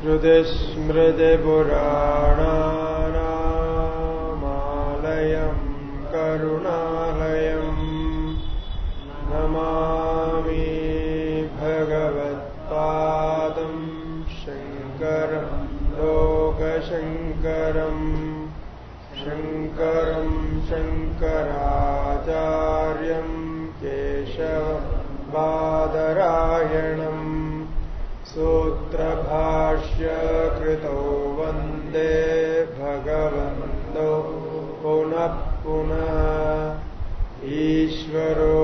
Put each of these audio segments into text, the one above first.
श्रुतिस्मृतिपुराणामालयं करुणालयम् नमामि भगवत्पादं शङ्कर लोकशङ्करम् शङ्करं शङ्कराचार्यं केश पादरायणम् सो सूत्रभाष्यकृतो वंदे भगवन्तो पुनः पुनः ईश्वरो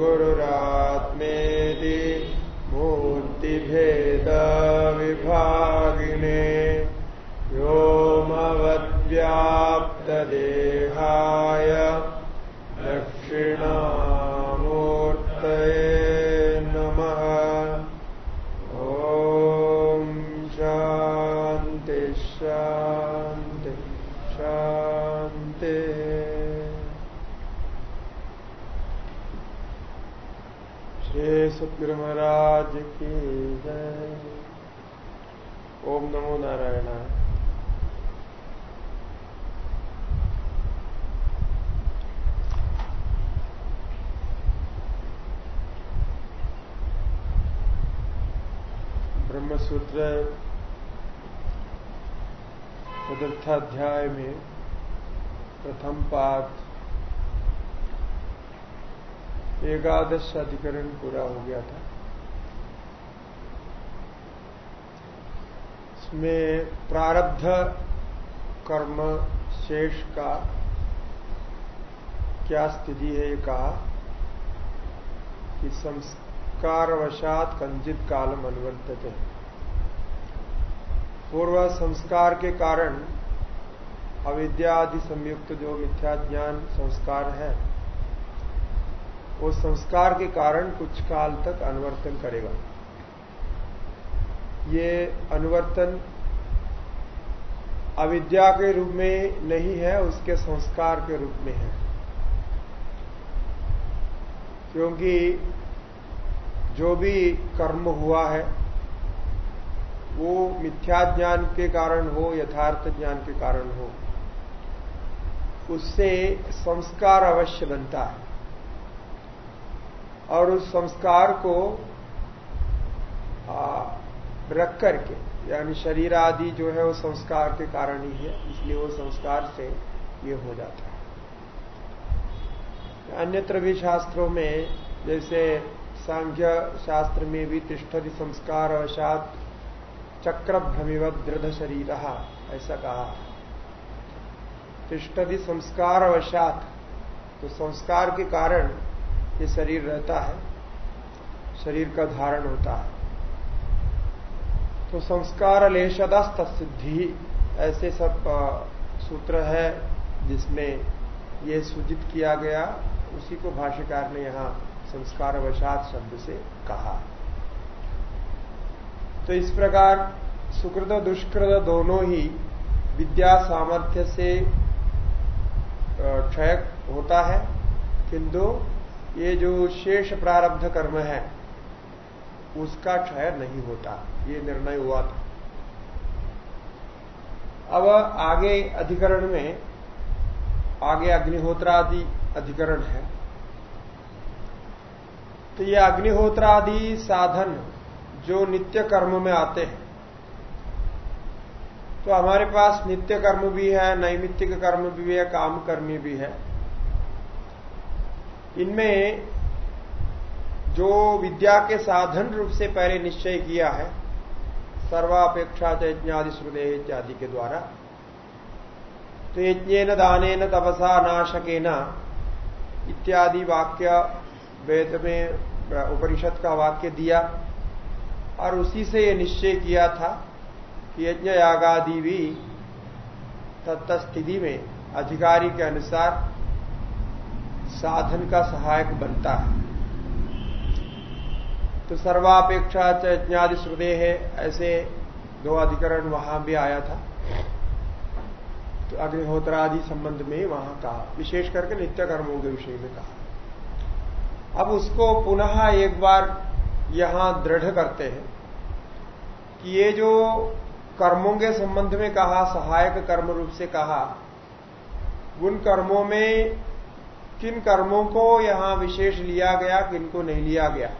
गुरुरात्मेति मूर्तिभेदविभागिने व्योमवद्व्याप्तदेहाय महाराज की जय। ओम नमो नारायण। ब्रह्मसूत्र चतुर्थाध्याय में प्रथम पाठ एकादश अधिकरण पूरा हो गया था। इसमें प्रारब्ध कर्म शेष का क्या स्थिति है? ये कहा कि संस्कारवशात कंजित कालम अनुवर्तते पूर्व संस्कार के कारण अविद्या आदि संयुक्त जो मिथ्या ज्ञान संस्कार है वो संस्कार के कारण कुछ काल तक अनुवर्तन करेगा। ये अनुवर्तन अविद्या के रूप में नहीं है, उसके संस्कार के रूप में है। क्योंकि जो भी कर्म हुआ है, वो मिथ्या ज्ञान के कारण हो, यथार्थ ज्ञान के कारण हो, उससे संस्कार अवश्य बनता है। और उस संस्कार को रख करके, यानी शरीर आदि जो है वो संस्कार के कारण ही है, इसलिए वो संस्कार से ये हो जाता है। अन्यत्र भी शास्त्रों में, जैसे सांख्य शास्त्र में भी तिष्ठति संस्कार अवशात चक्र भ्रमिवत दृढ़ शरीर, ऐसा कहा तिष्ठति संस्कार अवशात तो संस्कार के कारण ये शरीर रहता है, शरीर का धारण होता है। तो संस्कार लेशदस्त सिद्धि ऐसे सब सूत्र है जिसमें ये सूचित किया गया, उसी को भाष्यकार ने यहाँ संस्कार वशात शब्द से कहा। तो इस प्रकार सुकृत दुष्कृत दोनों ही विद्या सामर्थ्य से क्षय होता है, किंतु ये जो शेष प्रारब्ध कर्म है, उसका क्षय नहीं होता। ये निर्णय हुआ था। अब आगे अधिकरण में, आगे अग्निहोत्रादि अधिकरण है। तो ये अग्निहोत्रादि साधन जो नित्य कर्म में आते हैं तो हमारे पास नित्य कर्म भी है, नैमित्तिक कर्म भी है, काम कर्मी भी है। इनमें जो विद्या के साधन रूप से पहले निश्चय किया है, सर्वापेक्षा चैज्ञादि श्रुदे इत्यादि के द्वारा तो यज्ञेन दान तपसा नाशकेन इत्यादि वाक्य वेद में, उपनिषद का वाक्य दिया, और उसी से ये निश्चय किया था कि यज्ञ यागादि भी तत्त स्थिति में अधिकारी के अनुसार साधन का सहायक बनता है। तो सर्वापेक्षा यज्ञादि श्रुदे है, ऐसे दो अधिकरण वहाँ भी आया था। तो अग्निहोत्र आदि संबंध में वहाँ कहा। विशेष करके नित्य कर्मों के विषय में कहा। अब उसको पुनः एक बार यहाँ दृढ़ करते हैं कि ये जो कर्मों के संबंध में कहा, सहायक कर्म रूप से कहा, उन कर्मों में किन कर्मों को यहाँ विशेष लिया गया किन को नहीं लिया गया।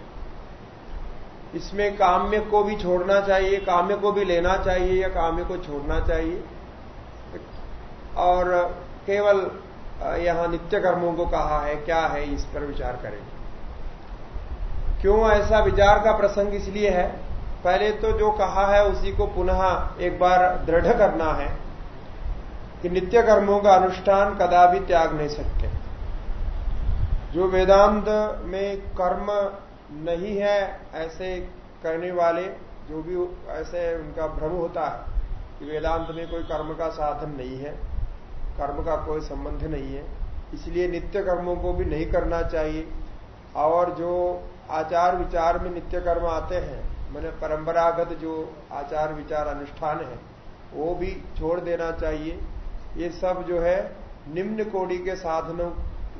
इसमें काम्य को भी छोड़ना चाहिए, काम्य को भी लेना चाहिए या काम्य को छोड़ना चाहिए। और केवल यहाँ नित्य कर्मों को कहा है, क्या है, इस पर विचार करेंगे क्यों ऐसा विचार का प्रसंग इसलिए है? पहले तो जो कहा है, उसी को पुनः एक बार दृढ़ करना है कि नित्य कर्मों का अनुष्ठान कदा भी त्याग नहीं सकते। जो वेदांत में कर्म नहीं है ऐसे करने वाले, जो भी ऐसे उनका भ्रम होता है, कि वेदांत में कोई कर्म का साधन नहीं है, कर्म का कोई संबंध नहीं है, इसलिए नित्य कर्मों को भी नहीं करना चाहिए। और जो आचार विचार में नित्य कर्म आते हैं, मैंने परंपरागत जो आचार विचार अनुष्ठान है, वो भी छोड़ देना चाहिए। ये सब जो है निम्न कोटि के साधनों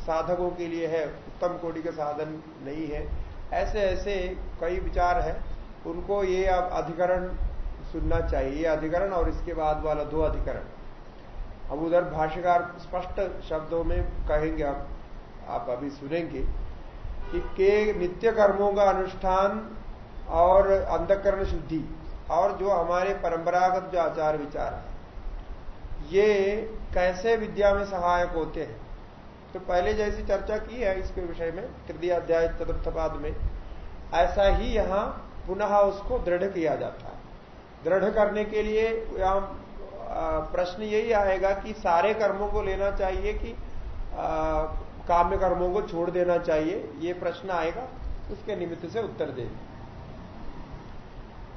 साधकों के लिए है, उत्तम कोटि के साधन नहीं है। ऐसे ऐसे कई विचार है। उनको ये अब अधिकरण सुनना चाहिए। अधिकरण और इसके बाद वाला दो अधिकरण। अब उधर भाष्यकार स्पष्ट शब्दों में कहेंगे, आप आप अभी सुनेंगे कि के नित्य कर्मों का अनुष्ठान और अंधकरण शुद्धि और जो हमारे परंपरागत जो आचार विचार है, ये कैसे विद्या में सहायक होते हैं? तो पहले जैसी चर्चा की है इसके विषय में, तृतीय अध्याय, चतुर्थ पाद में, ऐसा ही यहाँ पुनः उसको दृढ़ किया जाता है। दृढ़ करने के लिए यहाँ प्रश्न यही आएगा कि सारे कर्मों को लेना चाहिए कि काम्य कर्मों को छोड़ देना चाहिए, ये प्रश्न आएगा, उसके निमित्त से उत्तर देंगे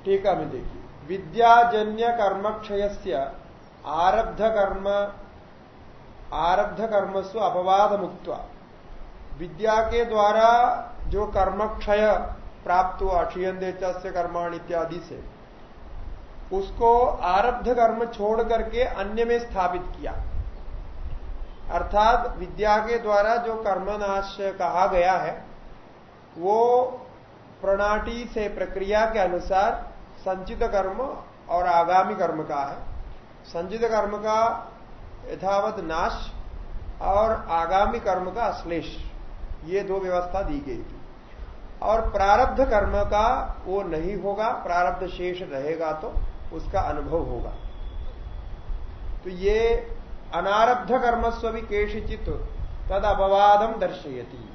टीका में देखिए। विद्याजन्य कर्म क्षय आरब्ध कर्म आरब्ध कर्मस्व अपवाद मुक्त विद्या के द्वारा जो कर्म क्षय प्राप्त हुआ, क्षीयंदे से कर्माण इत्यादि से, उसको आरब्ध कर्म छोड़ करके अन्य में स्थापित किया। अर्थात विद्या के द्वारा जो कर्मनाश कहा गया है, वो प्रणाटी से प्रक्रिया के अनुसार संचित कर्म और आगामी कर्म का है। संचित कर्म का यथावत नाश और आगामी कर्म का अश्लेष ये दो व्यवस्था दी गई थी। और प्रारब्ध कर्म का वो नहीं होगा, प्रारब्ध शेष रहेगा तो उसका अनुभव होगा। तो ये अनारब्ध कर्मस्व भी केशचित तद अपवादम दर्शयती।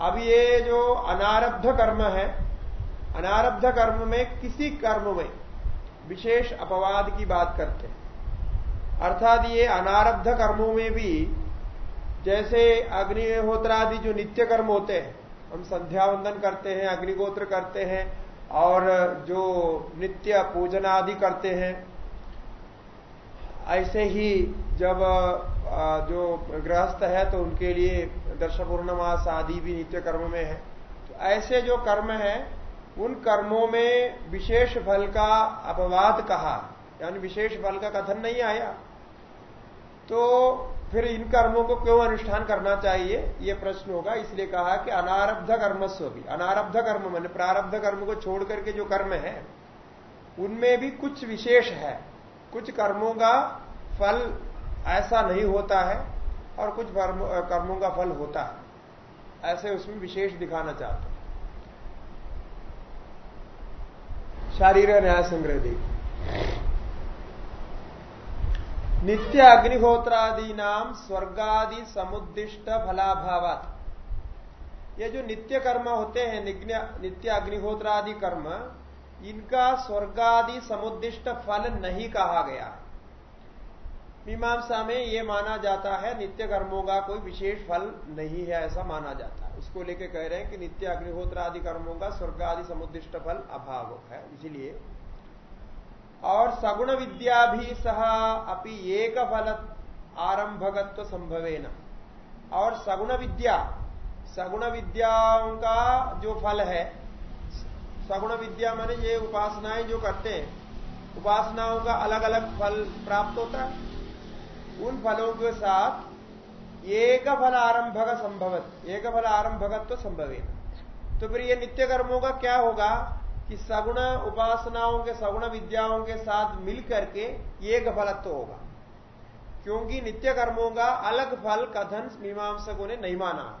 अब ये जो अनारब्ध कर्म है, अनारब्ध कर्म में किसी कर्म में विशेष अपवाद की बात करते हैं। अर्थात ये अनारब्ध कर्मों में भी जैसे अग्निहोत्र आदि जो नित्य कर्म होते हैं, हम संध्या वंदन करते हैं, अग्निगोत्र करते हैं, और जो नित्य पूजन आदि करते हैं, ऐसे ही जब जो गृहस्थ है तो उनके लिए दर्श पूर्णमास आदि भी नित्य कर्म में है। तो ऐसे जो कर्म है, उन कर्मों में विशेष फल का अपवाद कहा। यानी विशेष फल का कथन नहीं आया। तो फिर इन कर्मों को क्यों अनुष्ठान करना चाहिए? ये प्रश्न होगा। इसलिए कहा कि अनारब्ध कर्मस्व भी। अनारब्ध कर्म मैंने प्रारब्ध कर्म को छोड़ करके जो कर्म है, उनमें भी कुछ विशेष है। कुछ कर्मों का फल ऐसा नहीं होता है और कुछ कर्मों का फल होता है। ऐसे उसमें विशेष दिखाना चाहते हैं। शारीर न्याय संग्रह देखिए। नित्य अग्निहोत्रादि नाम स्वर्गादि समुद्दिष्ट फलाभावात। ये जो नित्य कर्म होते हैं नित्य अग्निहोत्रादि कर्म, इनका स्वर्गादि समुद्दिष्ट फल नहीं कहा गया। मीमांसा में ये माना जाता है नित्य कर्मों का कोई विशेष फल नहीं है, ऐसा माना जाता है। उसको लेके कह रहे हैं कि नित्य अग्निहोत्र आदि कर्मों का स्वर्ग आदि समुद्दिष्ट फल अभाव है। इसीलिए और सगुण विद्या भी सह अपनी एक फल आरंभकत्व संभवे न और सगुण विद्या, सगुण विद्याओं का जो फल है, सगुण विद्या माने ये उपासनाएँ जो करते हैं, उपासनाओं का अलग अलग फल प्राप्त होता है। उन फलों के साथ एक फल आरंभक संभवत एक फल आरंभकत्व संभवे तो फिर ये नित्य कर्मों का क्या होगा? कि सगुण उपासनाओं के, सगुण विद्याओं के साथ मिल करके एक फलत्व होगा। क्योंकि नित्य कर्मों का अलग फल कथन मीमांसकों ने नहीं माना।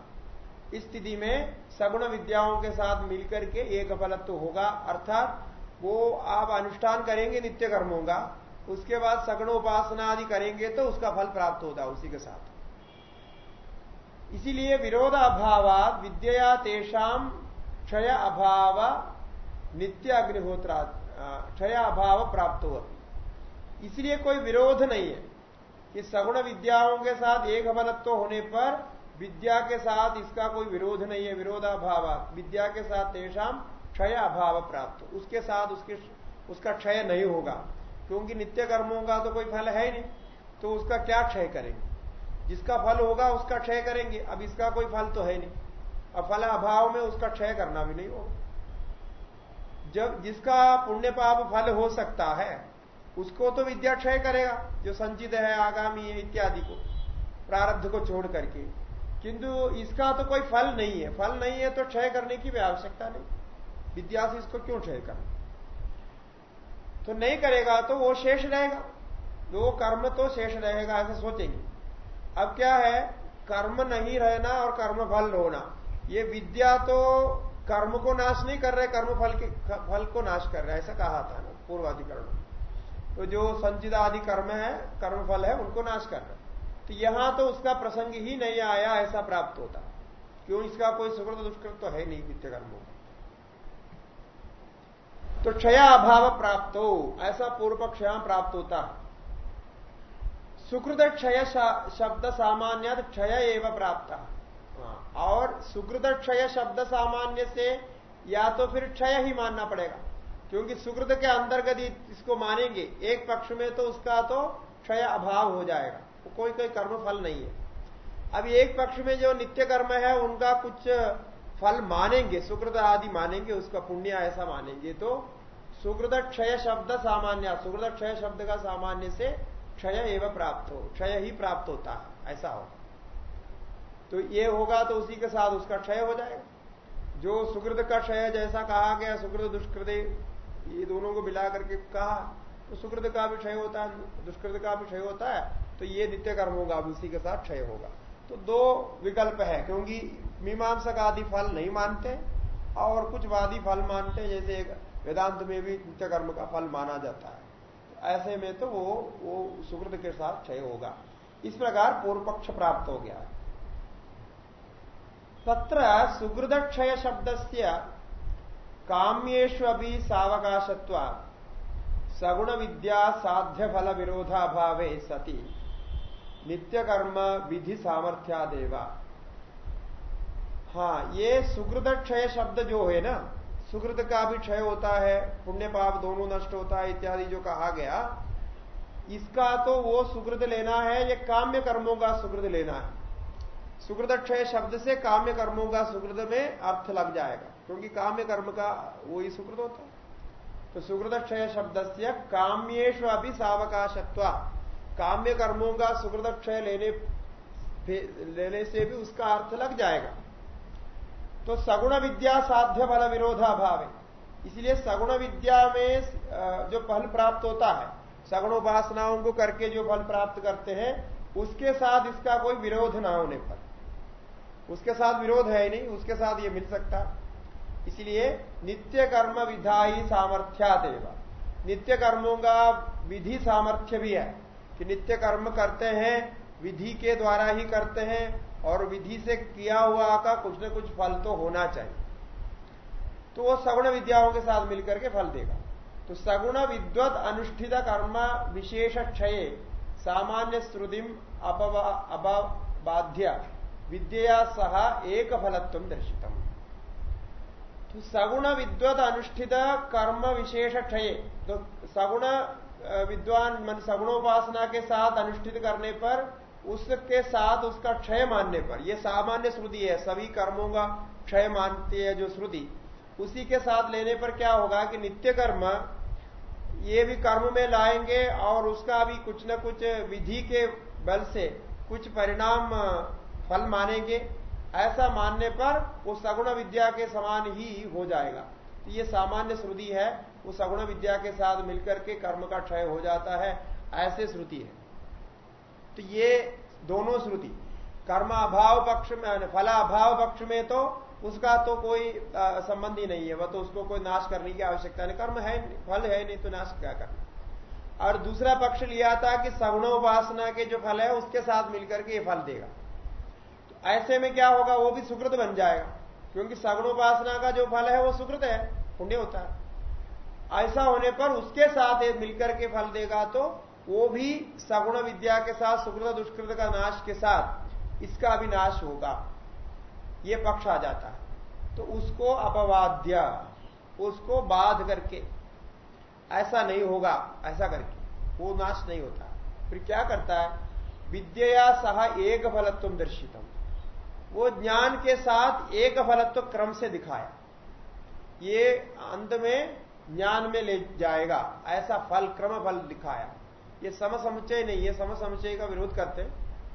इस स्थिति में सगुण विद्याओं के साथ मिलकर के एक फलत्व होगा, अर्थात वो आप अनुष्ठान करेंगे नित्य कर्मों का, उसके बाद सगुण उपासना आदि करेंगे तो उसका फल प्राप्त होता उसी के साथ। इसीलिए विरोध अभाव विद्या तेषाम क्षय अभाव नित्य अग्निहोत्रा क्षय अभाव प्राप्त हो इसलिए कोई विरोध नहीं है कि सगुण विद्याओं के साथ एक फलत्व होने पर विद्या के साथ इसका कोई विरोध नहीं है, विरोधाभाव। विद्या के साथ तेषाम क्षय अभाव प्राप्त उसके साथ उसके, उसका क्षय नहीं होगा, क्योंकि नित्य कर्मों का तो कोई फल है ही नहीं तो उसका क्या क्षय करेंगे? जिसका फल होगा उसका क्षय करेंगे, अब इसका कोई फल तो है नहीं। अब फल अभाव में उसका क्षय करना भी नहीं होगा। जब जिसका पुण्य पाप फल हो सकता है, उसको तो विद्या क्षय करेगा, जो संचित है, आगामी है, इत्यादि को, प्रारब्ध को छोड़ करके। किंतु इसका तो कोई फल नहीं है। फल नहीं है तो क्षय करने की भी आवश्यकता नहीं। विद्या से इसको क्यों क्षय करना तो नहीं करेगा तो वो शेष रहेगा। वो कर्म तो शेष रहेगा, ऐसा सोचेंगे। अब क्या है? कर्म नहीं रहना और कर्म फल होना। ये विद्या तो कर्म को नाश नहीं कर रहे कर्म फल के फल को नाश कर रहे ऐसा कहा था ना पूर्वाधिकरण। तो जो संचित आदि कर्म है कर्म फल है उनको नाश कर रहे। तो यहाँ तो उसका प्रसंग ही नहीं आया ऐसा प्राप्त होता। क्यों इसका कोई सुकृत दुष्कृत तो है नहीं नित्य कर्मों तो क्षया अभाव प्राप्त हो ऐसा पूर्व पक्ष यहाँ प्राप्त होता। सुकृत क्षय शब्द सामान्य क्षय एवं प्राप्त। हाँ, और सुकृत क्षय शब्द सामान्य से या तो फिर क्षय ही मानना पड़ेगा, क्योंकि सुकृत के अंतर्गत इसको मानेंगे, एक पक्ष में तो उसका तो क्षय अभाव हो जाएगा कोई कोई कर्म फल नहीं है। अब एक पक्ष में जो नित्य कर्म है, उनका कुछ फल मानेंगे, सुकृत आदि मानेंगे, उसका पुण्य ऐसा मानेंगे तो सुकृत क्षय शब्द सामान्य, सुकृत क्षय शब्द का सामान्य से क्षय एवं प्राप्त हो, क्षय ही प्राप्त होता है, ऐसा हो तो ये होगा तो उसी के साथ उसका क्षय हो जाएगा। जो सुकृत का क्षय जैसा कहा गया, सुकृत, दुष्कृत, ये दोनों को मिला करके कहा तो सुकृत का भी क्षय होता है, दुष्कृत का भी क्षय होता है तो ये नित्य कर्म होगा उसी के साथ क्षय होगा। तो दो विकल्प है, क्योंकि मीमांसक आदि फल नहीं मानते, और कुछ वादी फल मानते हैं, जैसे वेदांत में भी नित्य कर्म का फल माना जाता है। ऐसे में तो वो वो सुकृत के साथ क्षय होगा। इस प्रकार पूर्व पक्ष प्राप्त हो गया। तत्र सुकृत क्षय शब्द से काम्येश अभी सावकाशत्वा सगुण विद्या साध्य फल विरोधाभावे सती। नित्यकर्म विधि सामर्थ्यादेवा हाँ ये सुकृत क्षय शब्द जो है ना सुकृत का भी क्षय होता है पुण्य पाप दोनों नष्ट होता है इत्यादि जो कहा गया, इसका तो वो सुकृत लेना है, ये काम्य कर्मों का सुकृत लेना है। सुकृत क्षय शब्द से काम्य कर्मों का सुकृत में अर्थ लग जाएगा, क्योंकि काम्य कर्म का वो ही सुकृत होता है। तो सुकृत क्षय शब्द से काम्येश अभी सावकाशत्व, काम्य कर्मों का सुकृत क्षय लेने लेने से भी उसका अर्थ लग जाएगा। तो सगुण विद्या साध्य फल विरोधाभाव है। इसलिए सगुण विद्या में जो फल प्राप्त होता है सगुण उपासनाओं को करके जो फल प्राप्त करते हैं, उसके साथ इसका कोई विरोध ना होने पर। उसके साथ विरोध है नहीं, उसके साथ ये मिल सकता। इसलिए नित्य कर्म विधाई सामर्थ्या देवा। नित्य कर्मों का विधि सामर्थ्य भी है कि नित्य कर्म करते हैं, विधि के द्वारा ही करते हैं और विधि से किया हुआ का कुछ न कुछ फल तो होना चाहिए। तो वो सगुण विद्याओं के साथ मिलकर के फल देगा। तो सगुण विद्वत अनुष्ठित कर्म विशेष क्षय, सामान्य श्रुतिम अबाध्य विद्या सह एक फलत्व दर्शितम। तो सगुण विद्वत अनुष्ठित कर्म विशेष क्षय तो सगुण विद्वान, मन सगुणोपासना के साथ अनुष्ठित करने पर, उसके साथ उसका क्षय मानने पर यह सामान्य श्रुति है, सभी कर्मों का क्षय मानती है जो श्रुति, उसी के साथ लेने पर क्या होगा कि नित्य कर्म, ये भी कर्म में लाएँगे और उसका भी कुछ न कुछ विधि के बल से कुछ परिणाम फल मानेंगे, ऐसा मानने पर वो सगुण विद्या के समान ही हो जाएगा। तो ये सामान्य श्रुति है वो सगुण विद्या के साथ मिलकर के कर्म का क्षय हो जाता है, ऐसे श्रुति है। तो ये दोनों श्रुति, कर्म अभाव पक्ष में फला अभाव पक्ष में तो उसका तो कोई संबंध ही नहीं है, वह तो उसको कोई नाश करने की आवश्यकता नहीं, कर्म है फल है नहीं तो नाश क्या करना। और दूसरा पक्ष लिया था कि सगुणोपासना के जो फल है, उसके साथ मिलकर के ये फल देगा। ऐसे में क्या होगा? वो भी सुकृत बन जाएगा। क्योंकि सगुणोपासना का जो फल है, वो सुकृत है। पुण्य होता है। ऐसा होने पर उसके साथ मिलकर के फल देगा तो वो भी सगुण विद्या के साथ, सुकृत दुष्कृत का नाश के साथ इसका भी नाश होगा। ये पक्ष आ जाता है। तो उसको अपवाद्य, उसको बाध करके, ऐसा नहीं होगा, ऐसा करके। वो नाश नहीं होता। फिर क्या करता है? विद्या सह एक फलत्व दर्शितम। वो ज्ञान के साथ एक फलत्व क्रम से दिखाया। ये अंत में ज्ञान में ले जाएगा, ऐसा फल, क्रम फल दिखाया। ये सम समुच्चय नहीं है सम समुच्चय का विरोध करते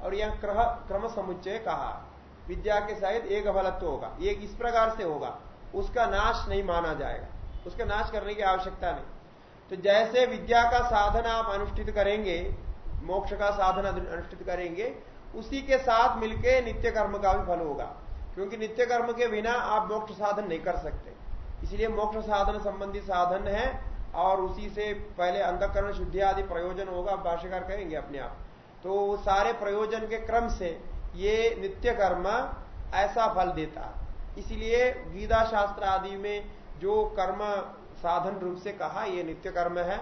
और यह क्रम समुच्चय कहा। विद्या के सहित एक फलत्व होगा ये इस प्रकार से होगा, उसका नाश नहीं माना जाएगा, उसका नाश करने की आवश्यकता नहीं। तो जैसे विद्या का साधन आप अनुष्ठित करेंगे, मोक्ष का साधन अनुष्ठित करेंगे उसी के साथ मिलके नित्य कर्म का भी फल होगा। क्योंकि नित्य कर्म के बिना आप मोक्ष साधन नहीं कर सकते। इसलिए मोक्ष साधन संबंधी साधन है और उसी से पहले अंधकरण, शुद्धि आदि प्रयोजन होगा, भाष्यकार कहेंगे अपने आप। तो सारे प्रयोजन के क्रम से ये नित्य कर्म ऐसा फल देता। इसलिए गीता शास्त्र आदि में जो कर्म साधन रूप से कहा, ये नित्य कर्म है।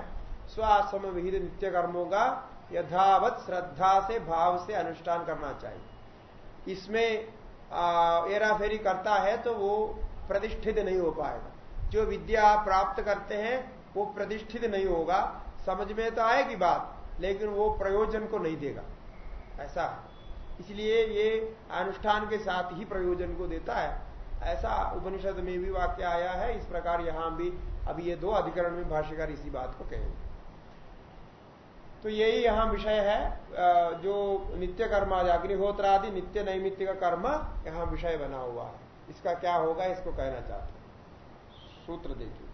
स्वाश्रम विहित नित्य कर्मों का यथावत श्रद्धा से, भाव से अनुष्ठान करना चाहिए। इसमें एरा फेरी करता है तो वो प्रतिष्ठित नहीं हो पाएगा। जो विद्या प्राप्त करते हैं, वो प्रतिष्ठित नहीं होगा। समझ में तो आएगी बात, लेकिन वो प्रयोजन को नहीं देगा। ऐसा इसलिए ये अनुष्ठान के साथ ही प्रयोजन को देता है। ऐसा उपनिषद में भी वाक्य आया है। इस प्रकार यहाँ भी, अभी ये दो अधिकरण में भाष्यकार इसी बात को कहेंगे। तो यही यहाँ विषय है जो नित्य कर्म आदि अग्निहोत्र आदि नित्य नैमित्य का कर्म यहाँ विषय बना हुआ है। इसका क्या होगा, इसको कहना चाहते हैं। सूत्र देखिए।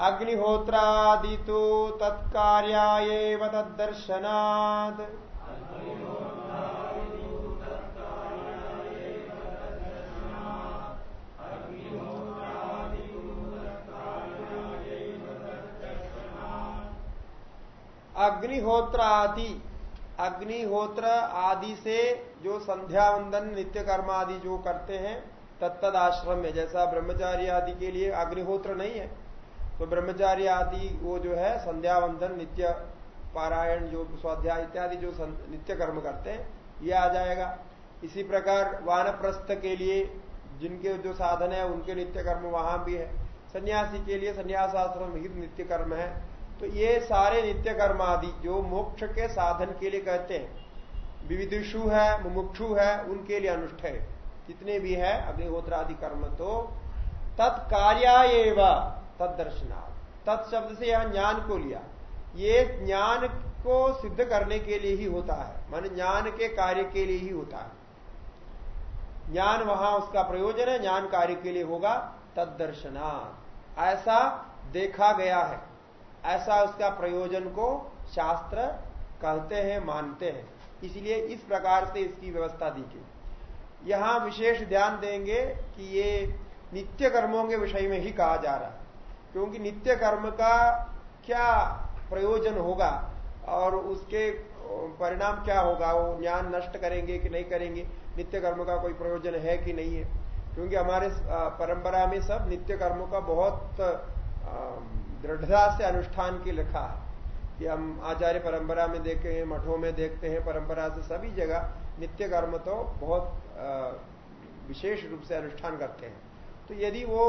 अग्निहोत्रादि तो तत्कार्याय तदर्शनाद अग्निहोत्र आदि अग्निहोत्र आदि से जो संध्या वंदन नित्य कर्म आदि जो करते हैं तत्द आश्रम में, जैसा ब्रह्मचारी आदि के लिए अग्निहोत्र नहीं है तो ब्रह्मचारी आदि वो जो है संध्या वंदन नित्य पारायण जो स्वाध्याय इत्यादि जो नित्य कर्म करते हैं, ये आ जाएगा। इसी प्रकार वानप्रस्थ के लिए जिनके जो साधन है, उनके नित्य कर्म वहाँ भी है। सन्यासी के लिए संन्यास आश्रम ही नित्य कर्म है। तो ये सारे नित्य कर्म आदि, जो मोक्ष के साधन के लिए कहते हैं विविधिशु है, मुमुक्षु है, उनके लिए अनुष्ठेय जितने भी है अग्निहोत्र आदि कर्म तो तत्कार्या तदर्शना तत्शब्द से यह ज्ञान को लिया। ये ज्ञान को सिद्ध करने के लिए ही होता है। मान ज्ञान के कार्य के लिए ही होता है। ज्ञान वहाँ उसका प्रयोजन है, ज्ञान कार्य के लिए होगा तदर्शना ऐसा देखा गया है। ऐसा उसका प्रयोजन को शास्त्र कहते हैं, मानते हैं। इसलिए इस प्रकार से इसकी व्यवस्था दी गई। यहाँ विशेष ध्यान देंगे कि ये नित्य कर्मों के विषय में ही कहा जा रहा है। क्योंकि नित्य कर्म का क्या प्रयोजन होगा और उसके परिणाम क्या होगा? वो ज्ञान नष्ट करेंगे कि नहीं करेंगे? नित्य कर्म का कोई प्रयोजन है कि नहीं है? क्योंकि हमारे परंपरा में सब नित्य कर्मों का बहुत दृढ़ता से अनुष्ठान की लिखा है कि हम आचार्य परंपरा में देखते हैं, मठों में देखते हैं, परंपरा से सभी जगह नित्य कर्म तो बहुत विशेष रूप से अनुष्ठान करते हैं। तो यदि वो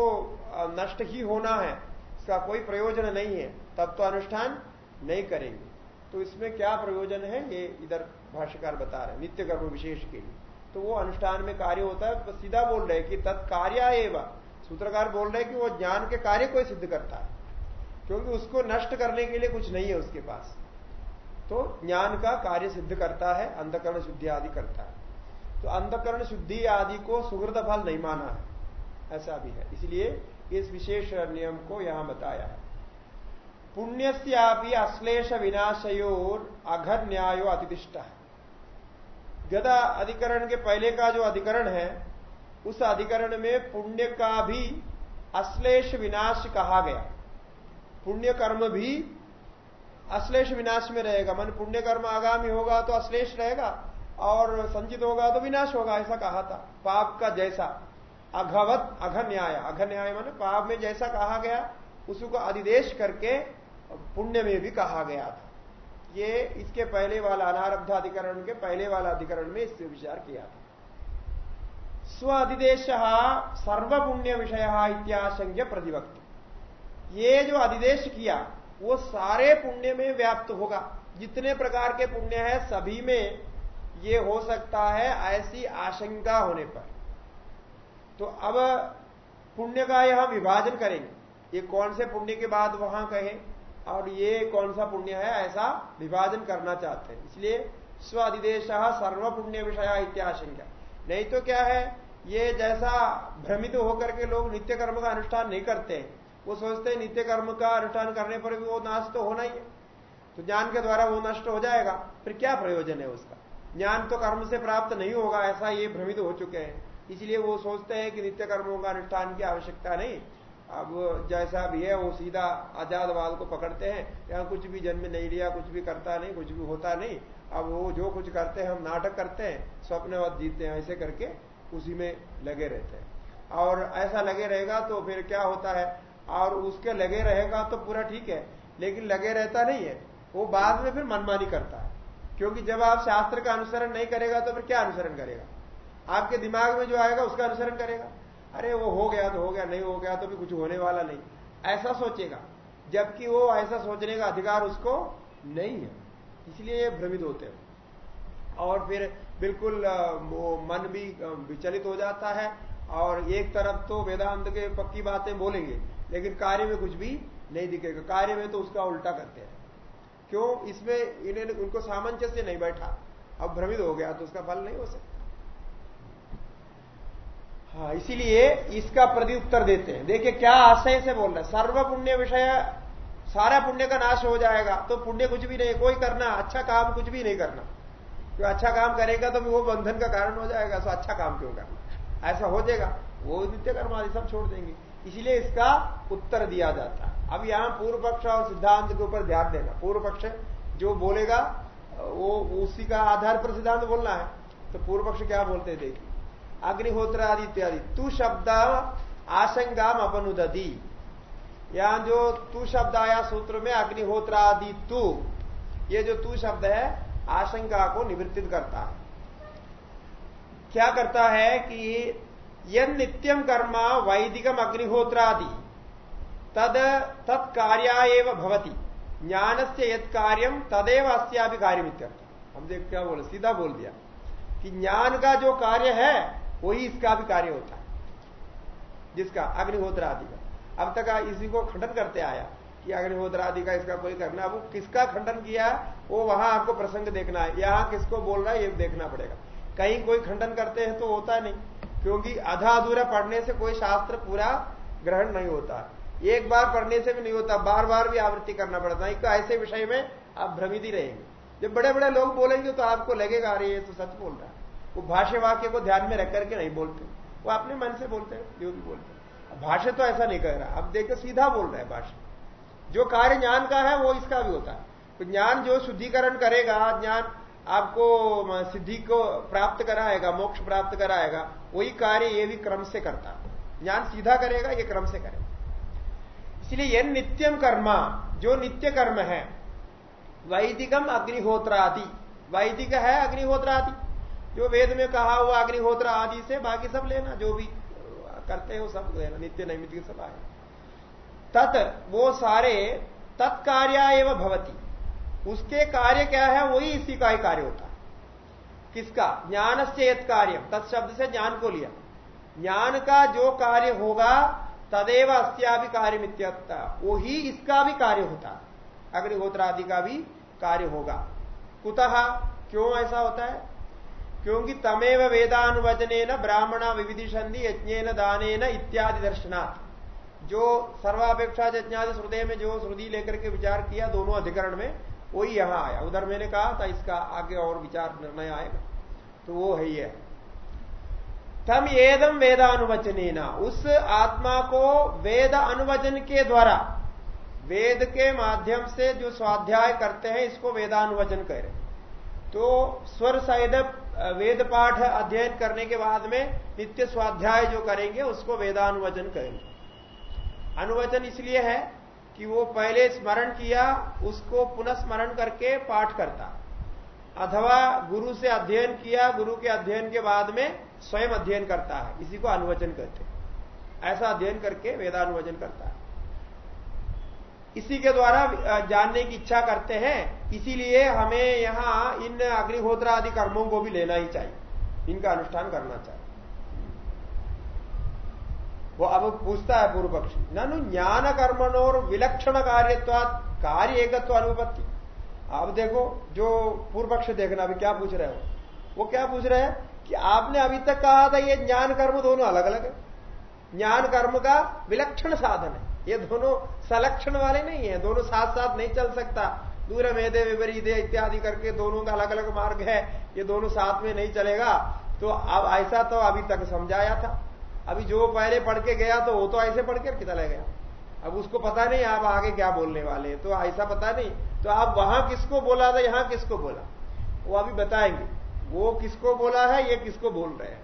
नष्ट ही होना है, इसका कोई प्रयोजन नहीं है, तब तो अनुष्ठान नहीं करेंगे। तो इसमें क्या प्रयोजन है, ये इधर भाष्यकार बता रहे नित्य कर्म विशेष के लिए। तो वो अनुष्ठान में कार्य होता है तो सीधा बोल रहे कि तत्कार्य एवं। सूत्रकार बोल रहे कि वो ज्ञान के कार्य को सिद्ध करता है। क्योंकि उसको नष्ट करने के लिए कुछ नहीं है उसके पास। तो ज्ञान का कार्य सिद्ध करता है, अंधकरण शुद्धि आदि करता है। तो अंधकरण शुद्धि आदि को सुहृद फल नहीं माना है। ऐसा भी है। इसलिए इस विशेष नियम को यहाँ बताया है। पुण्य अश्लेष विनाशयोर अघर न्यायो अतिदिष्ट है। गदा अधिकरण के पहले का जो अधिकरण है, उस अधिकरण में पुण्य का भी अश्लेष विनाश कहा गया। पुण्य कर्म भी अश्लेष विनाश में रहेगा। मान पुण्य कर्म आगामी होगा तो अश्लेष रहेगा और संचित होगा तो विनाश होगा, ऐसा कहा था। पाप का जैसा। अघवत अघ न्याय अघ न्याय मान पाप में जैसा कहा गया उसको अधिदेश करके पुण्य में भी कहा गया था। ये इसके पहले वाला अनारब्ध अधिकरण के पहले वाला अधिकरण में इससे विचार किया था। स्व अधिदेश सर्व पुण्य विषय इत्याशंक्य प्रतिवक्त ये जो अधिदेश किया, वो सारे पुण्य में व्याप्त होगा। जितने प्रकार के पुण्य है, सभी में ये हो सकता है ऐसी आशंका होने पर। तो अब पुण्य का यह विभाजन करेंगे। ये कौन से पुण्य के बाद वहाँ कहे, और ये कौन सा पुण्य है, ऐसा विभाजन करना चाहते हैं। इसलिए स्व अधिदेश सर्व पुण्य विषय इत्याशंका नहीं तो क्या है, ये जैसा भ्रमित होकर के लोग नित्य कर्म का अनुष्ठान नहीं करते वो सोचते हैं नित्य कर्म का अनुष्ठान करने पर भी वो नाश तो होना ही है। तो ज्ञान के द्वारा वो नष्ट हो जाएगा। फिर क्या प्रयोजन है उसका? ज्ञान तो कर्म से प्राप्त नहीं होगा, ऐसा ये भ्रमित हो चुके हैं। इसलिए वो सोचते हैं कि नित्य कर्मों का अनुष्ठान की आवश्यकता नहीं। अब जैसा भी है, वो सीधा आजादवाद को पकड़ते हैं। यहाँ कुछ भी जन्म नहीं लिया, कुछ भी करता नहीं, कुछ भी होता नहीं। अब वो जो कुछ करते हैं, हम नाटक करते हैं, स्वप्नवत जीते हैं, ऐसे करके उसी में लगे रहते हैं। और ऐसा लगे रहेगा तो फिर क्या होता है? और उसके लगे रहेगा तो पूरा ठीक है, लेकिन लगे रहता नहीं है। वो बाद में फिर मनमानी करता है। क्योंकि जब आप शास्त्र का अनुसरण नहीं करेगा तो फिर क्या अनुसरण करेगा? आपके दिमाग में जो आएगा, उसका अनुसरण करेगा। अरे, वो हो गया तो हो गया, नहीं हो गया तो भी कुछ होने वाला नहीं। ऐसा सोचेगा, जबकि वो ऐसा सोचने का अधिकार उसको नहीं है। इसलिए ये भ्रमित होते हैं। और फिर बिल्कुल वो मन भी विचलित हो जाता है। और एक तरफ़ तो वेदांत के पक्की बातें बोलेंगे लेकिन कार्य में कुछ भी नहीं दिखेगा। कार्य में तो उसका उल्टा करते हैं। क्यों? इसमें इन्हें उनको सामंजस्य नहीं बैठा। अब भ्रमित हो गया तो उसका फल नहीं हो सकता। हाँ इसीलिए इसका प्रति उत्तर देते हैं। देखिए, क्या आशय से बोल रहे सर्व पुण्य विषय, सारा पुण्य का नाश हो जाएगा। तो पुण्य कुछ भी नहीं, कोई करना अच्छा काम कुछ भी नहीं करना। क्यों अच्छा काम करेगा तो वो बंधन का कारण हो जाएगा तो अच्छा काम क्यों करना? ऐसा हो जाएगा। वो नित्य कर्म आदि सब छोड़ देंगे। इसलिए इसका उत्तर दिया जाता है। अब यहाँ पूर्व पक्ष और सिद्धांत के ऊपर ध्यान देना। पूर्व पक्ष जो बोलेगा, वो उसी का आधार पर सिद्धांत बोलना है। तो पूर्व पक्ष क्या बोलते देखिए। अग्निहोत्र आदि इत्यादि। तू शब्द आशंगाम अपनुदी यहाँ जो तू शब्द आया सूत्र में अग्निहोत्र आदि तू, ये जो तू शब्द है, आशंका को निवृत्तित करता है। क्या करता है कि यद नित्यम कर्म वैदिकम अग्निहोत्रादि। तद तत्कार्या भवती। ज्ञान से यद कार्यम तदेव अस्यापि कार्य हम देख क्या बोले, सीधा बोल दिया। कि ज्ञान का जो कार्य है, वही इसका भी कार्य होता है। जिसका अग्निहोत्र आदि का। अब तक इसी को खंडन करते आया कि अग्निहोत्र आदि का इसका कोई करना अब किसका खंडन किया, वो वहाँ आपको प्रसंग देखना है। यहाँ किसको बोल रहा है, ये देखना पड़ेगा। कहीं कोई खंडन करते हैं तो होता नहीं। क्योंकि आधा अधूरा पढ़ने से कोई शास्त्र पूरा ग्रहण नहीं होता। एक बार पढ़ने से भी नहीं होता, बार बार भी आवृत्ति करना पड़ता है। तो ऐसे विषय में आप भ्रमित ही रहेंगे। जब बड़े बड़े लोग बोलेंगे तो आपको लगेगा, अरे, ये तो सच बोल रहा है। वो भाष्य वाक्य को ध्यान में रख करके नहीं बोलते। वो अपने मन से बोलते हैं, जो भी बोलते हैं। भाष्य तो ऐसा नहीं कह रहा। अब देखो सीधा बोल रहे हैं भाष्य। जो कार्य ज्ञान का है, वो इसका भी होता है। तो ज्ञान जो शुद्धिकरण करेगा, ज्ञान आपको सिद्धि को प्राप्त कराएगा, मोक्ष प्राप्त कराएगा, वही कार्य ये भी क्रम से करता। ज्ञान सीधा करेगा, ये क्रम से करेगा। इसलिए यह नित्यम कर्मा, जो नित्य कर्म है, वैदिकम अग्निहोत्र आदि वैदिक है अग्निहोत्र आदि जो वेद में कहा हुआ अग्निहोत्र आदि से बाकी सब लेना, जो भी करते हैं सब लेना, नित्य नैमित सब आए। तत्, वो सारे तत्कार्या भवती। उसके कार्य क्या है, वही इसी का ही कार्य होता है। किसका? ज्ञान से यद कार्य तत्शब्द से ज्ञान को लिया। ज्ञान का जो कार्य होगा, तदेव अस्याभि कार्य मित्यता वो ही इसका भी कार्य होता है। अग्निहोत्र आदि का भी कार्य होगा। कुतः? क्यों ऐसा होता है? क्योंकि तमेव वेदानुवचने न ब्राह्मणा विविधिशंधि यज्ञ दाने इत्यादि दर्शनाथ जो सर्वापेक्षा यज्ञादि श्रुदय में, जो श्रुति लेकर के विचार किया, दोनों अधिकरण में वही यहाँ आया। उधर मैंने कहा था, इसका आगे और विचार निर्णय आएगा। तो वो है है तम एदम वेदानुवचने ना उस आत्मा को वेद अनुवचन के द्वारा, वेद के माध्यम से जो स्वाध्याय करते हैं, इसको वेदानुवचन कह रहे तो स्वर सहित वेद पाठ अध्ययन करने के बाद में नित्य स्वाध्याय जो करेंगे, उसको वेदानुवचन करेंगे अनुवचन इसलिए है कि वो पहले स्मरण किया, उसको पुनः स्मरण करके पाठ करता। अथवा गुरु से अध्ययन किया, गुरु के अध्ययन के बाद में स्वयं अध्ययन करता है। इसी को अनुवचन कहते ऐसा अध्ययन करके वेदानुवचन करता है। इसी के द्वारा जानने की इच्छा करते हैं। इसीलिए हमें यहाँ इन अग्निहोत्र आदि कर्मों को भी लेना ही चाहिए। इनका अनुष्ठान करना चाहिए। वो अब पूछता है पूर्व पक्षी ननु ज्ञान कर्मणोर विलक्षण कार्यत्वात कार्य एकत्व अनुपत्ति। आप देखो, जो पूर्व पक्ष देखना, अभी क्या पूछ रहे हो? वो क्या पूछ रहे हैं कि आपने अभी तक कहा था ये ज्ञान कर्म दोनों अलग अलग है। ज्ञान कर्म का विलक्षण साधन है। ये दोनों सलक्षण वाले नहीं है, दोनों साथ साथ नहीं चल सकता। दूर मेदे विपरीत इत्यादि करके दोनों का अलग अलग मार्ग है, ये दोनों साथ में नहीं चलेगा। तो अब ऐसा तो अभी तक समझाया था। अभी जो पहले पढ़ के गया तो वो तो ऐसे पढ़ के चला गया? अब उसको पता नहीं आप आगे क्या बोलने वाले तो ऐसा पता नहीं। तो आप वहाँ किसको बोला था, यहाँ किसको बोला? वो अभी बताएँगे। वो किसको बोला है, ये किसको बोल रहे हैं?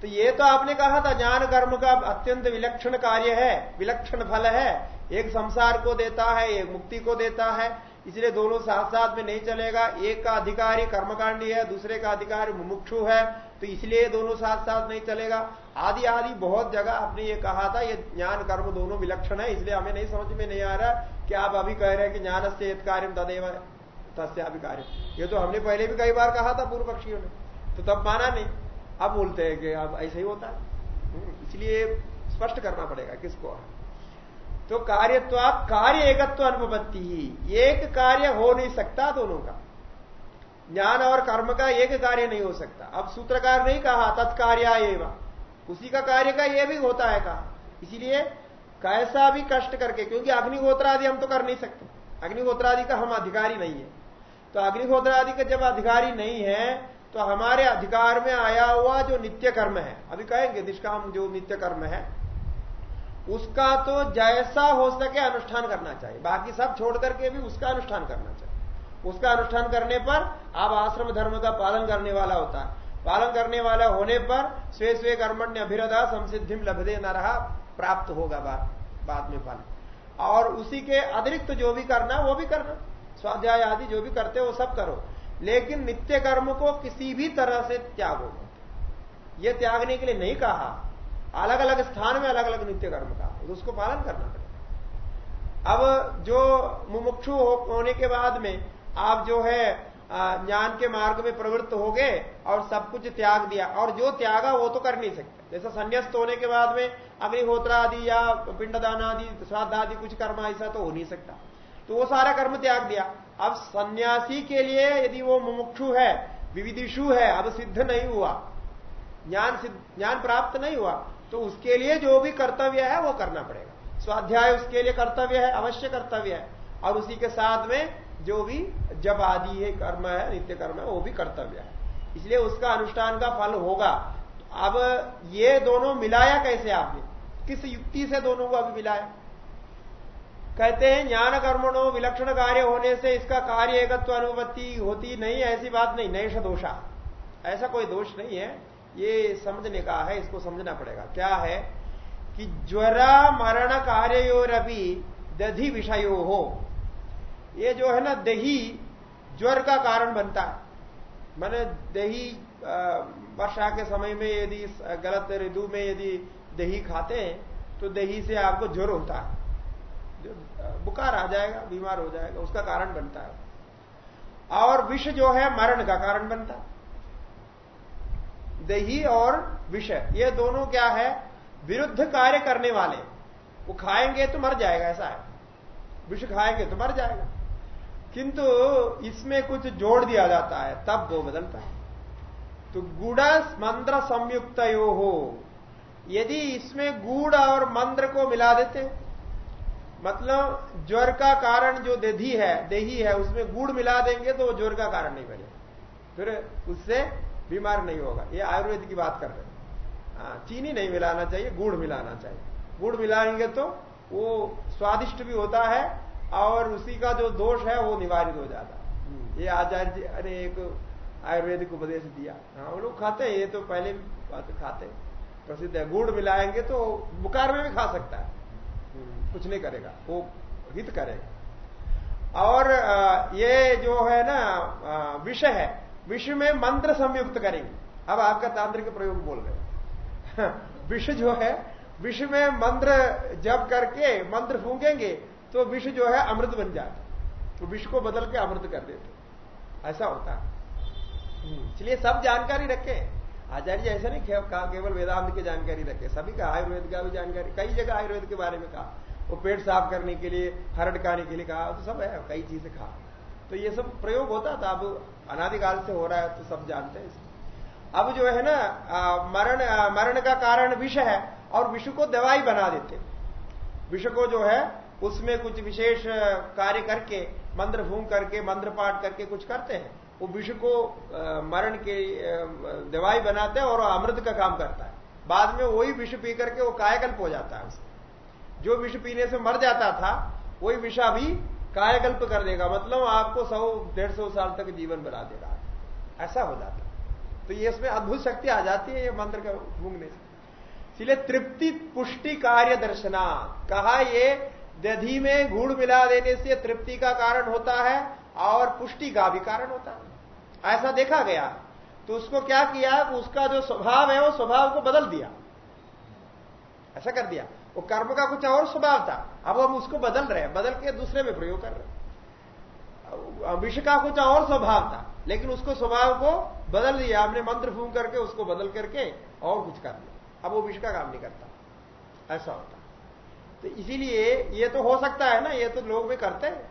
तो ये तो आपने कहा था, ज्ञान कर्म का अत्यंत विलक्षण कार्य है, विलक्षण फल है। एक संसार को देता है, एक मुक्ति को देता है। इसलिए दोनों साथ साथ में नहीं चलेगा। एक का अधिकारी कर्मकांडी है, दूसरे का अधिकारी मुमुक्षु है। तो इसलिए दोनों साथ साथ नहीं चलेगा। आदि आदि बहुत जगह आपने ये कहा था, ये ज्ञान कर्म दोनों विलक्षण है, इसलिए हमें नहीं समझ में नहीं आ रहा कि आप अभी कह रहे हैं कि ज्ञान से कार्य तदेव तस्याभि कार्य ये तो हमने पहले भी कई बार कहा था पूर्व पक्षियों ने। तो तब माना नहीं। अब बोलते हैं कि अब ऐसे ही होता है। इसलिए स्पष्ट करना पड़ेगा किसको। तो कार्यत्वात कार्य एकत्व अनुपत्ति ही। एक कार्य हो नहीं सकता दोनों का। ज्ञान और कर्म का एक कार्य नहीं हो सकता। अब सूत्रकार नहीं कहा, तत्कार्य एवं। उसी का कार्य का यह भी होता है कहा। इसीलिए कैसा भी कष्ट करके, क्योंकि अग्निहोत्र आदि हम तो कर नहीं सकते। अग्निहोत्र आदि का हम अधिकारी नहीं है। तो अग्निहोत्र आदि का जब अधिकारी नहीं है तो हमारे अधिकार में आया हुआ जो नित्य कर्म है, अभी कहेंगे निष्काम जो नित्य कर्म है, उसका तो जैसा हो सके अनुष्ठान करना चाहिए। बाकी सब छोड़ करके भी उसका अनुष्ठान करना चाहिए। उसका अनुष्ठान करने पर आप आश्रम धर्म का पालन करने वाला होता है। पालन करने वाला होने पर स्वे स्वे कर्मण्य अभिरदा संसिद्धिम लभदे न रहा प्राप्त होगा बाद, बाद में फल। और उसी के अतिरिक्त तो जो भी करना वो भी करना। स्वाध्याय आदि जो भी करते हो सब करो। लेकिन नित्य कर्म को किसी भी तरह से त्यागो ये त्यागने के लिए नहीं कहा। अलग अलग स्थान में अलग अलग नित्य कर्म का। तो उसको पालन करना पड़ेगा। अब जो मुमुक्षु होने के बाद में आप जो है ज्ञान के मार्ग में प्रवृत्त हो गए और सब कुछ त्याग दिया। और जो त्यागा, वो तो कर नहीं सकते। जैसा संन्यास्त होने के बाद में अग्निहोत्र आदि या पिंडदान आदि, श्राद्ध आदि, कुछ कर्म ऐसा तो हो नहीं सकता। तो वो सारा कर्म त्याग दिया। अब सन्यासी के लिए यदि वो मुमुक्षु है विविधिशु है, अब सिद्ध नहीं हुआ, ज्ञान ज्ञान प्राप्त नहीं हुआ तो उसके लिए जो भी कर्तव्य है, वो करना पड़ेगा। स्वाध्याय उसके लिए कर्तव्य है, अवश्य कर्तव्य है। और उसी के साथ में जो भी जब आदि है, कर्म है, नित्य कर्म है, वो भी कर्तव्य है। इसलिए उसका अनुष्ठान का फल होगा। अब ये दोनों मिलाया कैसे आपने? किस युक्ति से दोनों को अभी मिलाया? कहते हैं, ज्ञान कर्मणों विलक्षण कार्य होने से इसका कार्य एकत्व अनुपत्ति होती नहीं, ऐसी बात नहीं नैश दोषा। ऐसा कोई दोष नहीं है। ये समझने का है, इसको समझना पड़ेगा। क्या है कि ज्वरा मरण कार्योरअभी दधि विषयो हो। ये जो है ना, दही ज्वर का कारण बनता है। मैंने दही वर्षा के समय में यदि गलत ऋतु में यदि दही खाते हैं तो दही से आपको ज्वर होता है। जो बुखार आ जाएगा, बीमार हो जाएगा, उसका कारण बनता है। और विष जो है, मरण का कारण बनता है। दही और विष, ये दोनों क्या है, विरुद्ध कार्य करने वाले। वो खाएँगे तो मर जाएगा, ऐसा है। विष खाएँगे तो मर जाएगा। किंतु इसमें कुछ जोड़ दिया जाता है तब वो बदलता है। तो गुड़ मंत्र संयुक्त यो हो। यदि इसमें गुड़ और मंत्र को मिला देते मतलब ज्वर का कारण जो दही है दही है उसमें गुड़ मिला देंगे तो वो ज्वर का कारण नहीं बनेगा। फिर उससे बीमार नहीं होगा। ये आयुर्वेद की बात कर रहे हैं। हाँ, चीनी नहीं मिलाना चाहिए गुड़ मिलाना चाहिए। गुड़ मिलाएँगे तो वो स्वादिष्ट भी होता है और उसी का जो दोष है वो निवारित हो जाता। है ये आचार्य जी अरे एक आयुर्वेदिक उपदेश दिया। हाँ वो लोग खाते हैं ये तो पहले भी खाते प्रसिद्ध है गुड़ मिलाएँगे तो बुकार में भी खा सकता है। हम्म, कुछ नहीं करेगा वो हित करेगा। और ये जो है ना विषय है विषय में मंत्र संयुक्त करेंगे। अब आपका तांत्रिक प्रयोग बोल रहे विष जो है विष में मंत्र जब करके मंत्र फूकेंगे तो विष जो है अमृत बन जाता तो विष को बदल के अमृत कर देते ऐसा होता है। हम्म, इसलिए सब जानकारी रखे। आचार्य जी ऐसा नहीं केवल वेदांत की जानकारी रखे। सभी का आयुर्वेद का भी जानकारी कई जगह आयुर्वेद के बारे में कहा। वो पेट साफ़ करने के लिए हरड़ खाने के लिए कहा। तो सब है कई चीज़ें कहा। तो ये सब प्रयोग होता था। अब अनादिकाल से हो रहा है तो सब जानते हैं अब जो है ना मरण मरण का कारण विष है और विष को दवाई बना देते विष को जो है उसमें कुछ विशेष कार्य करके, मंत्र भूम करके, मंत्र पाठ करके कुछ करते हैं। वो विष को मरण के दवाई बनाते हैं और अमृत का काम करता है। बाद में वही विष पी करके वो कायकल्प हो जाता है उसमें जो विष पीने से मर जाता था, वही विष अभी कायकल्प कर देगा। मतलब आपको सौ, डेढ़ सौ साल तक जीवन बना देगा। ऐसा हो जाता तो ये इसमें अद्भुत शक्ति आ जाती है ये मंत्र का घूमने से। इसलिए तृप्ति पुष्टि कार्य दर्शना। कहा ये दधी में गुड़ मिला देने से तृप्ति का कारण होता है और पुष्टि का भी कारण होता है। ऐसा देखा गया। तो उसको क्या किया? उसका जो स्वभाव है, वो स्वभाव को बदल दिया। ऐसा कर दिया। वो कर्म का कुछ और स्वभाव था। अब हम उसको बदल रहे हैं। बदल के दूसरे में प्रयोग कर रहे विष का कुछ और स्वभाव था। लेकिन उसको स्वभाव को बदल दिया। हमने मंत्र फूंक करके उसको बदल करके और कुछ कर दिया। अब वो विष का काम नहीं करता। ऐसा होता तो इसीलिए ये तो हो सकता है ना, ये तो लोग भी करते हैं।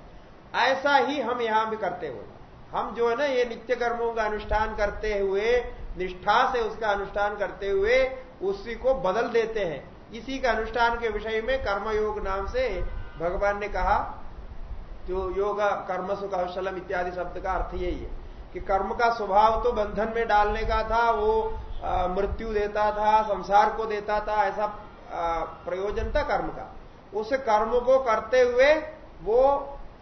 ऐसा ही हम यहाँ भी करते हुए। हम जो है ना, ये नित्य कर्मों का अनुष्ठान करते हुए, निष्ठा से उसका अनुष्ठान करते हुए, उसी को बदल देते हैं। इसी के अनुष्ठान के विषय में कर्मयोग नाम से भगवान ने कहा, जो योग, कर्म सुखौशलम इत्यादि शब्द का अर्थ यही है कि कर्म का स्वभाव तो बंधन में डालने का था, वो मृत्यु देता था, संसार को देता था, ऐसा प्रयोजन था कर्म का। उस कर्म को करते हुए वो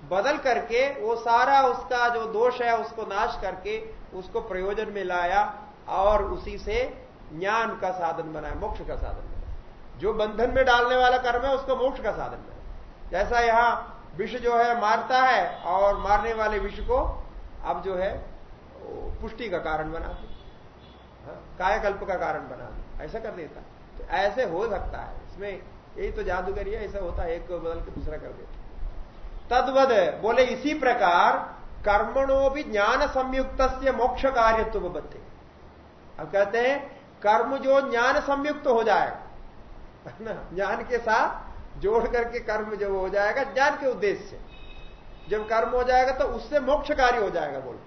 बदल करके वो सारा उसका जो दोष है उसको नाश करके उसको प्रयोजन में लाया और उसी से ज्ञान का साधन बनाया मोक्ष का साधन बनाया। जो बंधन में डालने वाला कर्म है उसको मोक्ष का साधन है जैसा यहाँ विष जो है मारता है और मारने वाले विष को अब जो है पुष्टि का कारण बना दे हाँ, कायाकल्प का कारण बना दे ऐसा कर देता। तो ऐसे हो सकता है इसमें यही तो जादूगरी है ऐसा होता है, एक को बदल के दूसरा कर देता तद्वद बोले इसी प्रकार कर्मणों भी ज्ञान संयुक्त से मोक्ष कार्यत्व बदते अब कहते हैं, कर्म जो ज्ञान संयुक्त हो जाएगा ना, ज्ञान के साथ जोड़ करके कर्म जब हो जाएगा, ज्ञान के उद्देश्य से। जब कर्म हो जाएगा तो उससे मोक्ष कार्य हो जाएगा, बोलो।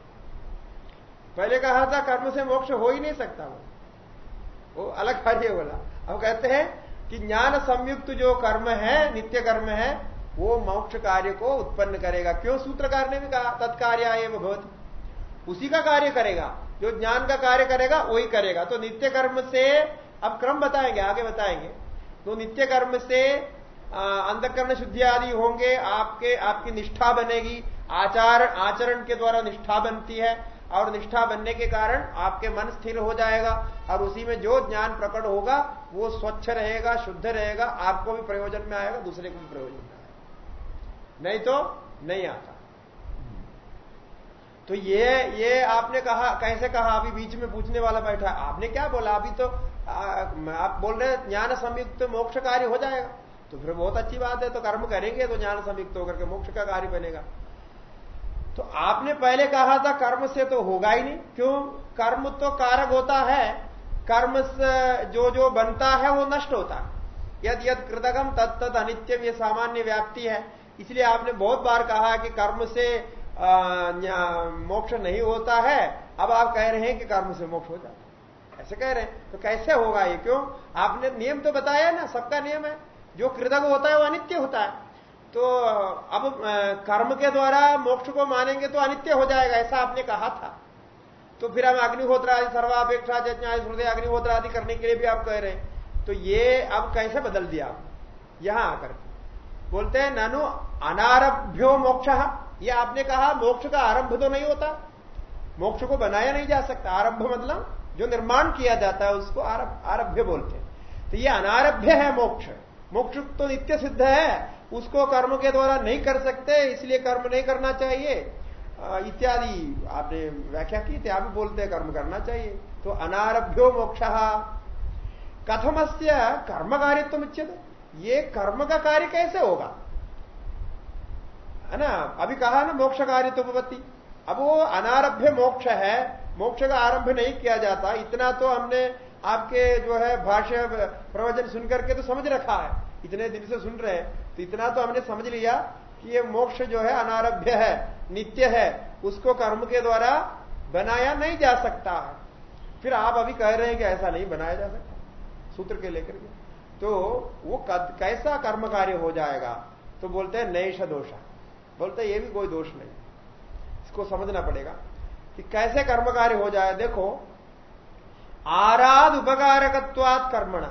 पहले कहा था, कर्म से मोक्ष हो ही नहीं सकता वो। वो अलग कार्य बोला अब कहते हैं कि ज्ञान संयुक्त जो कर्म है, नित्य कर्म है, वो मोक्ष कार्य को उत्पन्न करेगा। क्यों? सूत्रकार ने भी कहा, तत्कार्य बहुत उसी का कार्य करेगा। जो ज्ञान का कार्य करेगा, वही करेगा। तो नित्य कर्म से, अब क्रम बताएँगे, आगे बताएँगे। तो नित्य कर्म से अंधकरण शुद्धि आदि होंगे, आपके, आपकी निष्ठा बनेगी। आचार, आचरण के द्वारा निष्ठा बनती है। और निष्ठा बनने के कारण आपके मन स्थिर हो जाएगा और उसी में जो ज्ञान प्रकट होगा वो स्वच्छ रहेगा शुद्ध रहेगा आपको भी प्रयोजन में आएगा दूसरे को भी प्रयोजन में आएगा। नहीं तो नहीं आता। तो ये ये आपने कहा कैसे कहा? अभी बीच में पूछने वाला बैठा आपने क्या बोला? अभी तो आ, आप बोल रहे ज्ञान संयुक्त तो मोक्ष कार्य हो जाएगा। तो फिर बहुत अच्छी बात है तो कर्म करेंगे तो ज्ञान संयुक्त होकर के मोक्ष का कार्य बनेगा। तो आपने पहले कहा था कर्म से तो होगा ही नहीं। क्यों? कर्म तो कारक होता है। कर्म से जो जो बनता है वो नष्ट होता है। यद यद कृतकम तद अनित्यम, ये सामान्य व्याप्ति है। इसलिए आपने बहुत बार कहा कि कर्म से मोक्ष नहीं होता है। अब आप कह रहे हैं कि कर्म से मोक्ष हो जाता ऐसे कह रहे हैं। तो कैसे होगा ये? क्यों? आपने नियम तो बताया ना, सबका नियम है। जो कृतज्ञ होता है वो अनित्य होता है। तो अब कर्म के द्वारा मोक्ष को मानेंगे तो अनित्य हो जाएगा, ऐसा आपने कहा था। तो फिर हम अग्निहोत्र आदि सर्वापेक्षा जज्ञाय श्रुदय अग्निहोत्र आदि करने के लिए भी आप कह रहे हैं। तो ये अब कैसे बदल दिया? आप यहाँ आकर बोलते हैं, ननु अनारभ्यो मोक्ष। ये आपने कहा, मोक्ष का आरंभ तो नहीं होता। मोक्ष को बनाया नहीं जा सकता। आरंभ मतलब जो निर्माण किया जाता है, उसको आरभ्य बोलते हैं। तो ये अनारभ्य है मोक्ष। मोक्ष तो नित्य सिद्ध है। उसको कर्म के द्वारा नहीं कर सकते, इसलिए कर्म नहीं करना चाहिए। इत्यादि आपने व्याख्या की थी, आप बोलते हैं कर्म करना चाहिए। तो अनारभ्यो मोक्ष। कथम से कर्म कार्यत्व उच्चते ये कर्म का कार्य कैसे होगा? है ना? अभी कहा ना मोक्ष कार्य तो अब वो अनारभ्य मोक्ष है, मोक्ष का आरंभ नहीं किया जाता। इतना तो हमने आपके जो है भाष्य प्रवचन सुनकर के तो समझ रखा है। इतने दिन से सुन रहे हैं तो इतना तो हमने समझ लिया कि ये मोक्ष जो है, अनारभ्य है, नित्य है, उसको कर्म के द्वारा बनाया नहीं जा सकता है। फिर आप अभी कह रहे हैं कि ऐसा नहीं बनाया जा सकता, सूत्र के लेकर के। तो वो कैसा कर्म कार्य हो जाएगा? तो बोलते हैं नैश दोषा। बोलते ये भी कोई दोष नहीं। इसको समझना पड़ेगा कि कैसे कर्म कार्य हो जाए। देखो, आराध उपकारकत्वात कर्मण।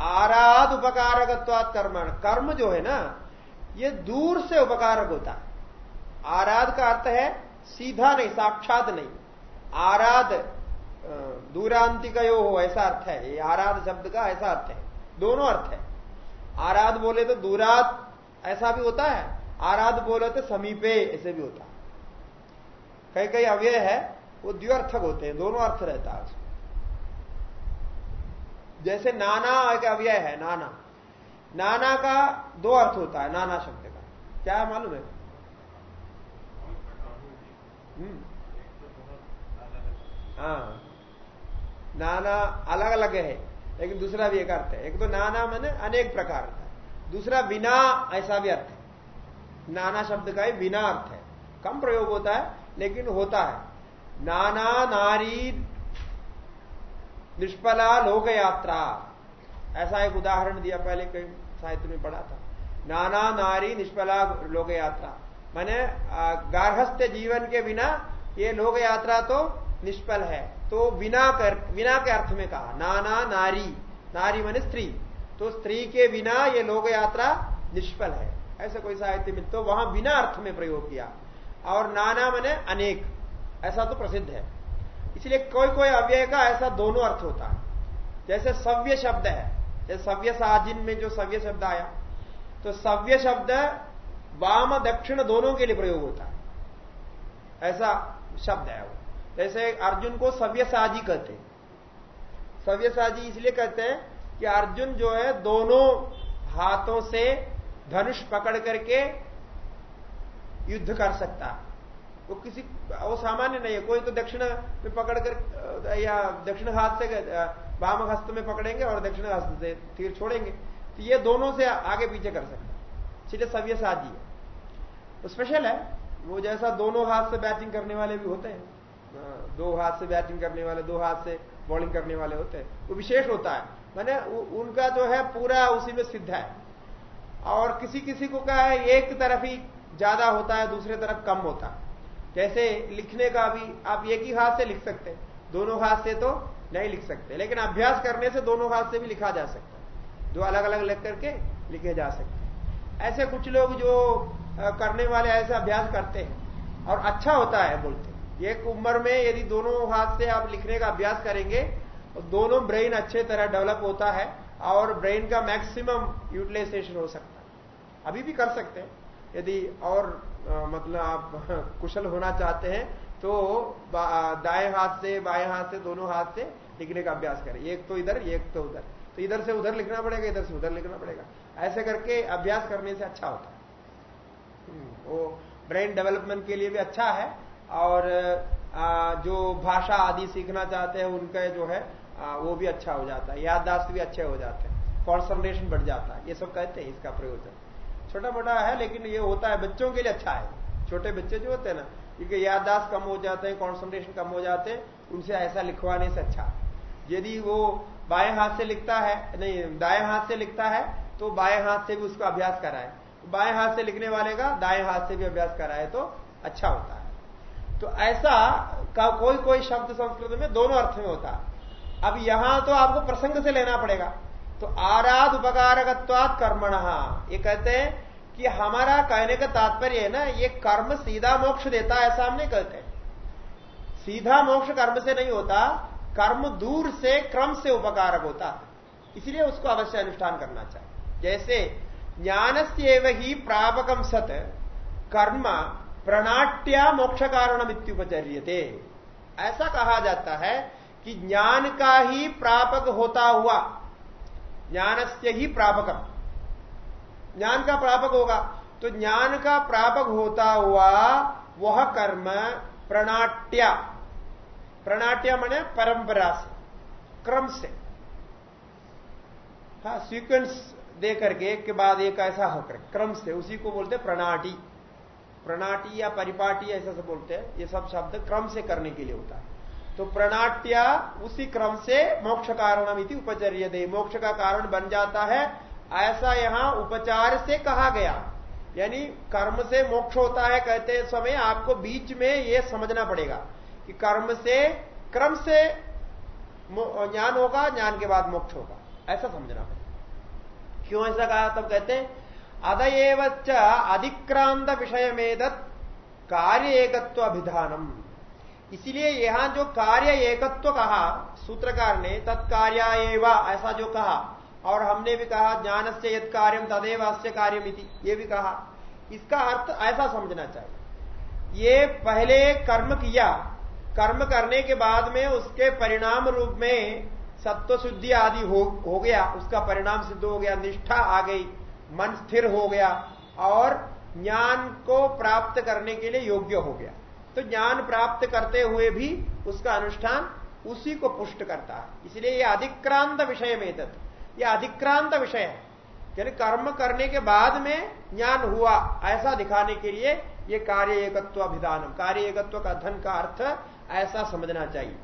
आराध उपकारकत्वात कर्मण। कर्म जो है ना, ये दूर से उपकारक होता है। आराध का अर्थ है सीधा नहीं, साक्षात नहीं। आराध दूरांतिकयो हो, ऐसा अर्थ है। ये आराध शब्द का ऐसा अर्थ है। दोनों अर्थ है। आराध बोले तो दूरात, ऐसा भी होता है। आराध बोले तो समीपे, ऐसे भी होता है। कई कई अव्यय है, वो द्व्यर्थक होते हैं, दोनों अर्थ रहता है जैसे नाना एक अव्यय है, नाना। नाना का दो अर्थ होता है, नाना शब्द का। क्या मालूम है? हम्म। हाँ। नाना अलग अलग है, लेकिन दूसरा भी एक अर्थ है। एक तो नाना मैंने अनेक प्रकार का दूसरा बिना ऐसा भी अर्थ है। नाना शब्द का ही बिना अर्थ है। कम प्रयोग होता है, लेकिन होता है। नाना नारी निष्फला लोक यात्रा। ऐसा एक उदाहरण दिया, पहले कई साहित्य में पढ़ा था। नाना नारी निष्फला लोक यात्रा। मैंने गार्हस्थ्य जीवन के बिना ये लोक यात्रा तो निष्फल है। तो बिना कर, बिना के अर्थ में कहा, नाना नारी नारी मैंने स्त्री। तो स्त्री के बिना ये लोक यात्रा निष्फल है। ऐसा कोई साहित्य में तो वहाँ बिना अर्थ में प्रयोग किया। और नाना मैंने अनेक, ऐसा तो प्रसिद्ध है। इसलिए कोई कोई अव्यय का ऐसा दोनों अर्थ होता है। जैसे सव्य शब्द है, जैसे सव्य साजिन में जो सव्य शब्द आया तो सव्य शब्द वाम दक्षिण दोनों के लिए प्रयोग होता है। ऐसा शब्द है वो। जैसे अर्जुन को सव्य साजी कहते हैं। सव्य साजी इसलिए कहते हैं कि अर्जुन जो है दोनों हाथों से धनुष पकड़ करके युद्ध कर सकता है। वो किसी वो सामान्य नहीं है। कोई तो दक्षिण में पकड़ कर या दक्षिण हाथ से वाम हस्त में पकड़ेंगे और दक्षिण हस्त से तीर छोड़ेंगे। तो ये दोनों से आगे पीछे कर सकता है। सव्य साजी है। वो स्पेशल है। वो जैसा दोनों हाथ से बैटिंग करने वाले भी होते हैं हाँ, दो हाथ से बैटिंग करने वाले दो हाथ से बॉलिंग करने वाले होते हैं। वो विशेष होता है। मैंने उनका जो है पूरा उसी में सिद्ध है। और किसी किसी को क्या है एक तरफ़ ही ज़्यादा होता है दूसरे तरफ़ कम होता है। जैसे लिखने का भी आप एक ही हाथ से लिख सकते हैं। दोनों हाथ से तो नहीं लिख सकते, लेकिन अभ्यास करने से दोनों हाथ से भी लिखा जा सकता है। दो अलग अलग लिख करके लिखे जा सकते हैं। ऐसे कुछ लोग जो करने वाले ऐसे अभ्यास करते हैं और अच्छा होता है बोलते एक उम्र में यदि दोनों हाथ से आप लिखने का अभ्यास करेंगे तो दोनों ब्रेन अच्छे तरह डेवलप होता है और ब्रेन का मैक्सिमम यूटिलाइजेशन हो सकता है। अभी भी कर सकते हैं। यदि और मतलब आप कुशल होना चाहते हैं तो दाएँ हाथ से बाएँ हाथ से दोनों हाथ से लिखने का अभ्यास करें। एक तो इधर एक तो उधर। तो इधर से उधर लिखना पड़ेगा इधर से उधर लिखना पड़ेगा। ऐसे करके अभ्यास करने से अच्छा होता है। हम्म, वो ब्रेन डेवलपमेंट के लिए भी अच्छा है और जो भाषा आदि सीखना चाहते हैं उनका जो है वो भी अच्छा हो जाता है। याददाश्त भी अच्छे हो जाते हैं। कॉन्सेंट्रेशन बढ़ जाता है। ये सब कहते हैं इसका प्रयोजन। छोटा मोटा है, लेकिन ये होता है बच्चों के लिए अच्छा है। छोटे बच्चे जो होते हैं ना क्योंकि याददाश्त कम हो जाते हैं कॉन्सेंट्रेशन कम हो जाते हैं, उनसे ऐसा लिखवाने से अच्छा। यदि वो बाएँ हाथ से लिखता है, नहीं, दाएँ हाथ से लिखता है तो बाएँ हाथ से भी उसको अभ्यास कराए। बाएँ हाथ से लिखने वाले का दाएँ हाथ से भी अभ्यास कराए तो अच्छा होता है। तो ऐसा का कोई कोई शब्द संस्कृत में दोनों अर्थ में होता है। अब यहाँ तो आपको प्रसंग से लेना पड़ेगा। तो आराध उपकारकत्वात कर्मण। ये कहते हैं कि हमारा कहने का तात्पर्य है ना, ये कर्म सीधा मोक्ष देता है ऐसा हम नहीं कहते। सीधा मोक्ष कर्म से नहीं होता, कर्म दूर से, क्रम से उपकारक होता। इसलिए उसको अवश्य अनुष्ठान करना चाहिए। जैसे ज्ञान से ही प्रापकम सत, कर्म प्रणाट्या मोक्ष कारण इत्युपचर्यते ऐसा कहा जाता है कि ज्ञान का ही प्रापक होता हुआ ज्ञान से ही प्रापकम। ज्ञान का प्रापक होगा। तो ज्ञान का प्रापक होता हुआ वह कर्म प्रणाट्या। प्रणाट्या मैंने परंपरा से, क्रम से। हाँ सीक्वेंस दे करके एक के बाद एक ऐसा होकर क्रम से, उसी को बोलते प्रणाटी। प्रणाटी या परिपाटी ऐसा से बोलते हैं। ये सब शब्द क्रम से करने के लिए होता है। तो प्रणाट्या उसी क्रम से मोक्ष कारणम इति उपचर्य दे मोक्ष का कारण बन जाता है, ऐसा यहाँ उपचार से कहा गया। यानी कर्म से मोक्ष होता है, कहते समय आपको बीच में यह समझना पड़ेगा कि कर्म से, क्रम से ज्ञान होगा, ज्ञान के बाद मोक्ष होगा। ऐसा समझना पड़ेगा। क्यों ऐसा कहा? तब कहते हैं अदयव अधिक्रांत विषय में दत्त कार्य एकत्व अभिधानम। इसीलिए यहाँ जो कार्य एकत्व कहा सूत्रकार ने तत्कार्य ऐसा जो कहा। और हमने भी कहा ज्ञान से यद कार्यम तदेव अस्य कार्यम ये भी कहा। इसका अर्थ ऐसा समझना चाहिए। ये पहले कर्म किया कर्म करने के बाद में उसके परिणाम रूप में सत्व शुद्धि आदि हो, हो गया। उसका परिणाम सिद्ध हो गया निष्ठा आ गई मन स्थिर हो गया और ज्ञान को प्राप्त करने के लिए योग्य हो गया। तो ज्ञान प्राप्त करते हुए भी उसका अनुष्ठान उसी को पुष्ट करता है। इसलिए यह अधिक्रांत विषय में तत्। यह अधिक्रांत विषय है। यानी कर्म करने के बाद में ज्ञान हुआ, ऐसा दिखाने के लिए यह कार्य एकत्व अभिधानम। कार्य एकत्व का धन का अर्थ ऐसा समझना चाहिए।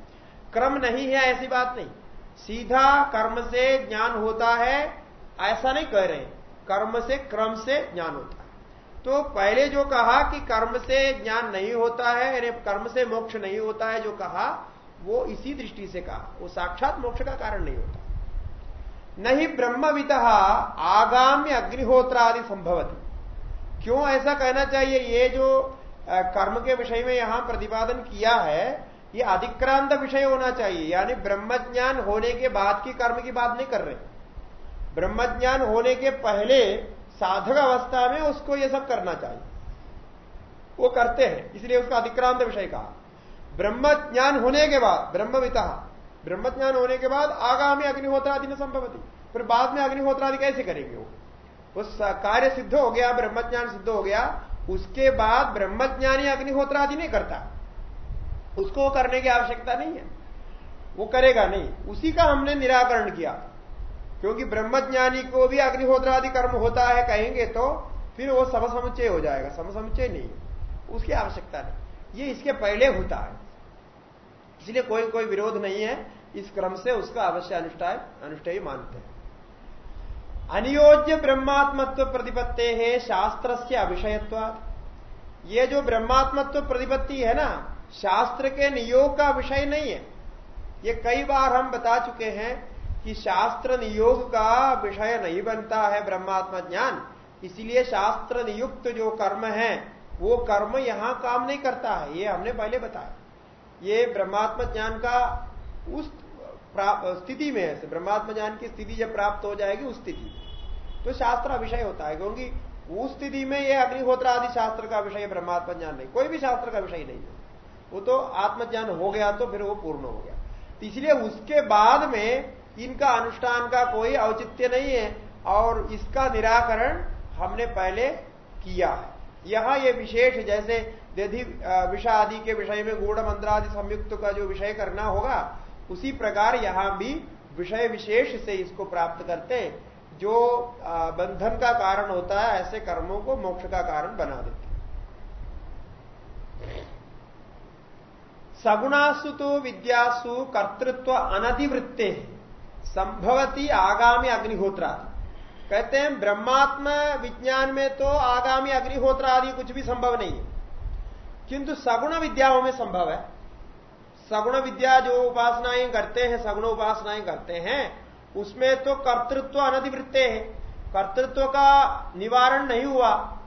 क्रम नहीं है ऐसी बात नहीं। सीधा कर्म से ज्ञान होता है, ऐसा नहीं कह रहे कर्म से, क्रम से ज्ञान होता है। तो पहले जो कहा कि कर्म से ज्ञान नहीं होता है, यानी कर्म से मोक्ष नहीं होता है, जो कहा, वो इसी दृष्टि से कहा। वो साक्षात मोक्ष का कारण नहीं होता। नहीं ब्रह्मविद आगाम्य अग्निहोत्र आदि संभवती। क्यों ऐसा कहना चाहिए? ये जो कर्म के विषय में यहाँ प्रतिपादन किया है, ये अधिक्रांत विषय होना चाहिए। यानी ब्रह्मज्ञान होने के बाद की कर्म की बात नहीं कर रहे। ब्रह्मज्ञान होने के पहले साधक अवस्था में उसको ये सब करना चाहिए। वो करते हैं, इसलिए उसका अधिक्रांत विषय कहा। ब्रह्म ज्ञान होने के बाद, ब्रह्मविता, ब्रह्म ज्ञान होने के बाद आगामी अग्निहोत्रादि न संभवती। फिर बाद में अग्निहोत्रादि कैसे करेंगे वो? उस कार्य सिद्ध हो गया ब्रह्मज्ञान सिद्ध हो गया, उसके बाद ब्रह्मज्ञानी अग्निहोत्रादि नहीं करता। उसको करने की आवश्यकता नहीं है। वो करेगा नहीं। उसी का हमने निराकरण किया। क्योंकि ब्रह्मज्ञानी को भी अग्निहोत्र आदि कर्म होता है कहेंगे तो फिर वो समसमुच्चय हो जाएगा समसमुच्चय नहीं। उसकी आवश्यकता नहीं। ये इसके पहले होता है। इसलिए कोई कोई विरोध नहीं है। इस क्रम से उसका अवश्य अनुष्ठान अनुष्ठाई मानते हैं। अनियोज्य ब्रह्मात्मत्व प्रतिपत्ति है शास्त्र से अविषयत्व ये जो ब्रह्मात्मत्व प्रतिपत्ति है ना, शास्त्र के नियोग का विषय नहीं है। ये कई बार हम बता चुके हैं कि शास्त्र नियोग का विषय नहीं बनता है ब्रह्मात्मा ज्ञान। इसलिए शास्त्र नियुक्त जो कर्म है, वो कर्म यहाँ काम नहीं करता है। ये हमने पहले बताया। ये ब्रह्मात्म ज्ञान का उस स्थिति में है। ब्रह्मात्म ज्ञान की स्थिति जब प्राप्त हो जाएगी, उस स्थिति तो शास्त्र विषय होता है, क्योंकि उस स्थिति में यह अग्निहोत्र आदि शास्त्र का विषय ब्रह्मात्म ज्ञान नहीं। कोई भी शास्त्र का विषय नहीं है। वो तो आत्मज्ञान हो गया तो फिर वो पूर्ण हो गया। इसलिए उसके बाद में इनका अनुष्ठान का कोई औचित्य नहीं है और इसका निराकरण हमने पहले किया है। यहाँ ये विशेष जैसे यदि विषा आदि के विषय में गूढ़ मंत्रादि संयुक्त का जो विषय करना होगा, उसी प्रकार यहाँ भी विषय विशेष से इसको प्राप्त करते जो बंधन का कारण होता है, ऐसे कर्मों को मोक्ष का कारण बना देते सगुणासु तो विद्यासु कर्तृत्व अनधिवृत्ते संभवती आगामी अग्निहोत्र आदि कहते हैं, ब्रह्मात्म विज्ञान में तो आगामी अग्निहोत्र आदि कुछ भी संभव नहीं है। किंतु सगुण विद्याओं में संभव है। सगुण विद्या जो उपासनाएँ करते हैं, सगुण उपासनाएँ करते हैं, उसमें तो कर्तृत्व अनधिवृत्ते है। कर्तृत्व का निवारण नहीं हुआ।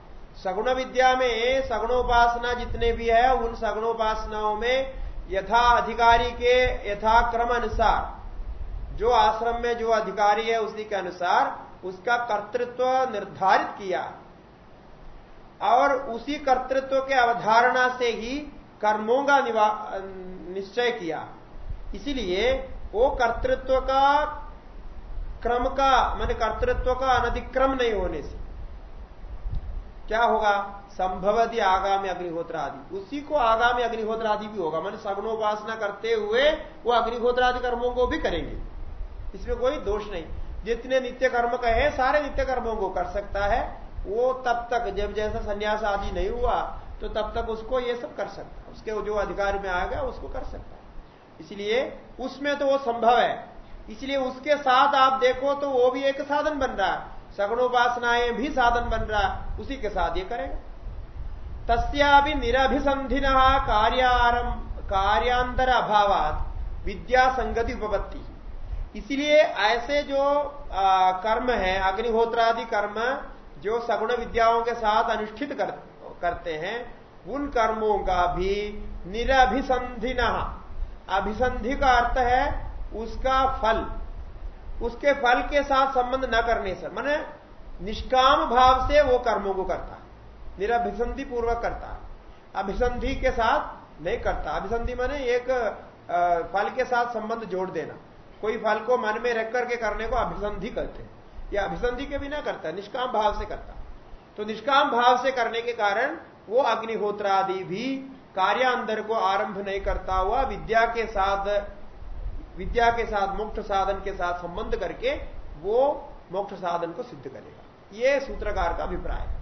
सगुण विद्या में सगुणोपासना जितने भी है, उन सगुणोपासनाओं में यथा अधिकारी के यथाक्रम अनुसार जो आश्रम में जो अधिकारी है उसी के अनुसार उसका कर्तृत्व निर्धारित किया। और उसी कर्तृत्व के अवधारणा से ही कर्मों का निश्चय किया। इसीलिए वो कर्तृत्व का क्रम का, मान कर्तृत्व का अनधिक्रम नहीं होने से। क्या होगा? संभवती आगामी अग्निहोत्र आदि। उसी को आगामी अग्निहोत्र आदि भी होगा। मैंने सगुणोपासना करते हुए वो अग्निहोत्र आदि कर्मों को भी करेंगे। इसमें कोई दोष नहीं। जितने नित्य कर्म कहे, सारे नित्य कर्मों को कर सकता है। वो तब तक, जब जैसा संन्यास आदि नहीं हुआ तो तब तक उसको ये सब कर सकता है। उसके जो अधिकार में आ गया, उसको कर सकता है। इसलिए उसमें तो वो संभव है। इसलिए उसके साथ आप देखो तो वो भी एक साधन बन रहा है। सगुणोपासनाएँ भी साधन बन रहा है। उसी के साथ ये करेगा। तस्या भी कार्यारम कार्यांतर अभाव विद्या संगति उपपत्ति। इसलिए ऐसे जो आ, कर्म है अग्निहोत्रादि कर्म जो सगुण विद्याओं के साथ अनुष्ठित कर, करते हैं उन कर्मों का भी निरभिसंधि अभिसंधि का अर्थ है उसका फल। उसके फल के साथ संबंध न करने से मैंने निष्काम भाव से वो कर्मों को करता है। निरभिसंधि पूर्वक करता है। अभिसंधि के साथ नहीं करता। अभिसंधि माने एक फल के साथ संबंध जोड़ देना। कोई फल को मन में रख करके करने को अभिसंधि कहते हैं। या अभिसंधि के बिना करता है, निष्काम भाव से करता तो निष्काम भाव से करने के कारण वो अग्निहोत्र आदि भी कार्यांतर को आरंभ नहीं करता हुआ विद्या के साथ, विद्या के साथ, मोक्ष साधन के साथ संबंध करके वो मोक्ष साधन को सिद्ध करेगा। ये सूत्रकार का अभिप्राय है।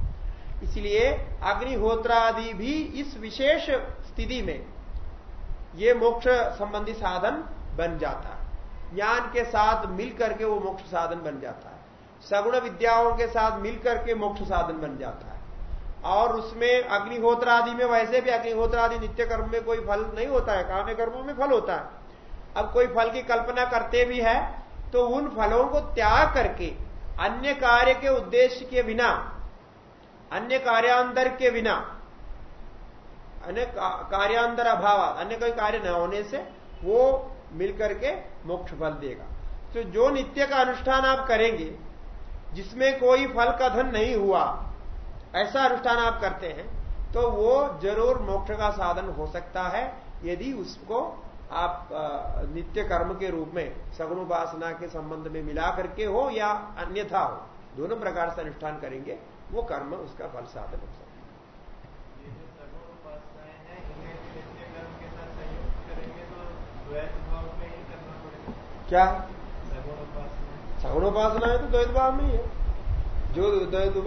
इसलिए अग्निहोत्रादि भी इस विशेष स्थिति में ये मोक्ष संबंधी साधन बन जाता है। ज्ञान के साथ मिलकर के वो मोक्ष साधन बन जाता है। सगुण विद्याओं के साथ मिलकर के मोक्ष साधन बन जाता है। और उसमें अग्निहोत्र आदि में वैसे भी अग्निहोत्र आदि नित्य कर्म में कोई फल नहीं होता है, काम्य कर्मों में फल होता है। अब कोई फल की कल्पना करते भी है तो उन फलों को त्याग करके, अन्य कार्य के उद्देश्य के बिना, अन्य कार्यांतर के बिना, अन्य कार्यांतर अभाव, अन्य कोई कार्य न होने से वो मिलकर के मोक्ष फल देगा। तो जो नित्य का अनुष्ठान आप करेंगे, जिसमें कोई फल का धन नहीं हुआ, ऐसा अनुष्ठान आप करते हैं तो वो ज़रूर मोक्ष का साधन हो सकता है, यदि उसको आप नित्य कर्म के रूप में, सगुण उपासना के संबंध में मिला करके हो या अन्यथा हो, दोनों प्रकार से अनुष्ठान करेंगे, वो कर्म, उसका फल साधन हो सकता है। क्या? सगुण उपासना है तो द्वैत भाव में ही। है जो द्वैत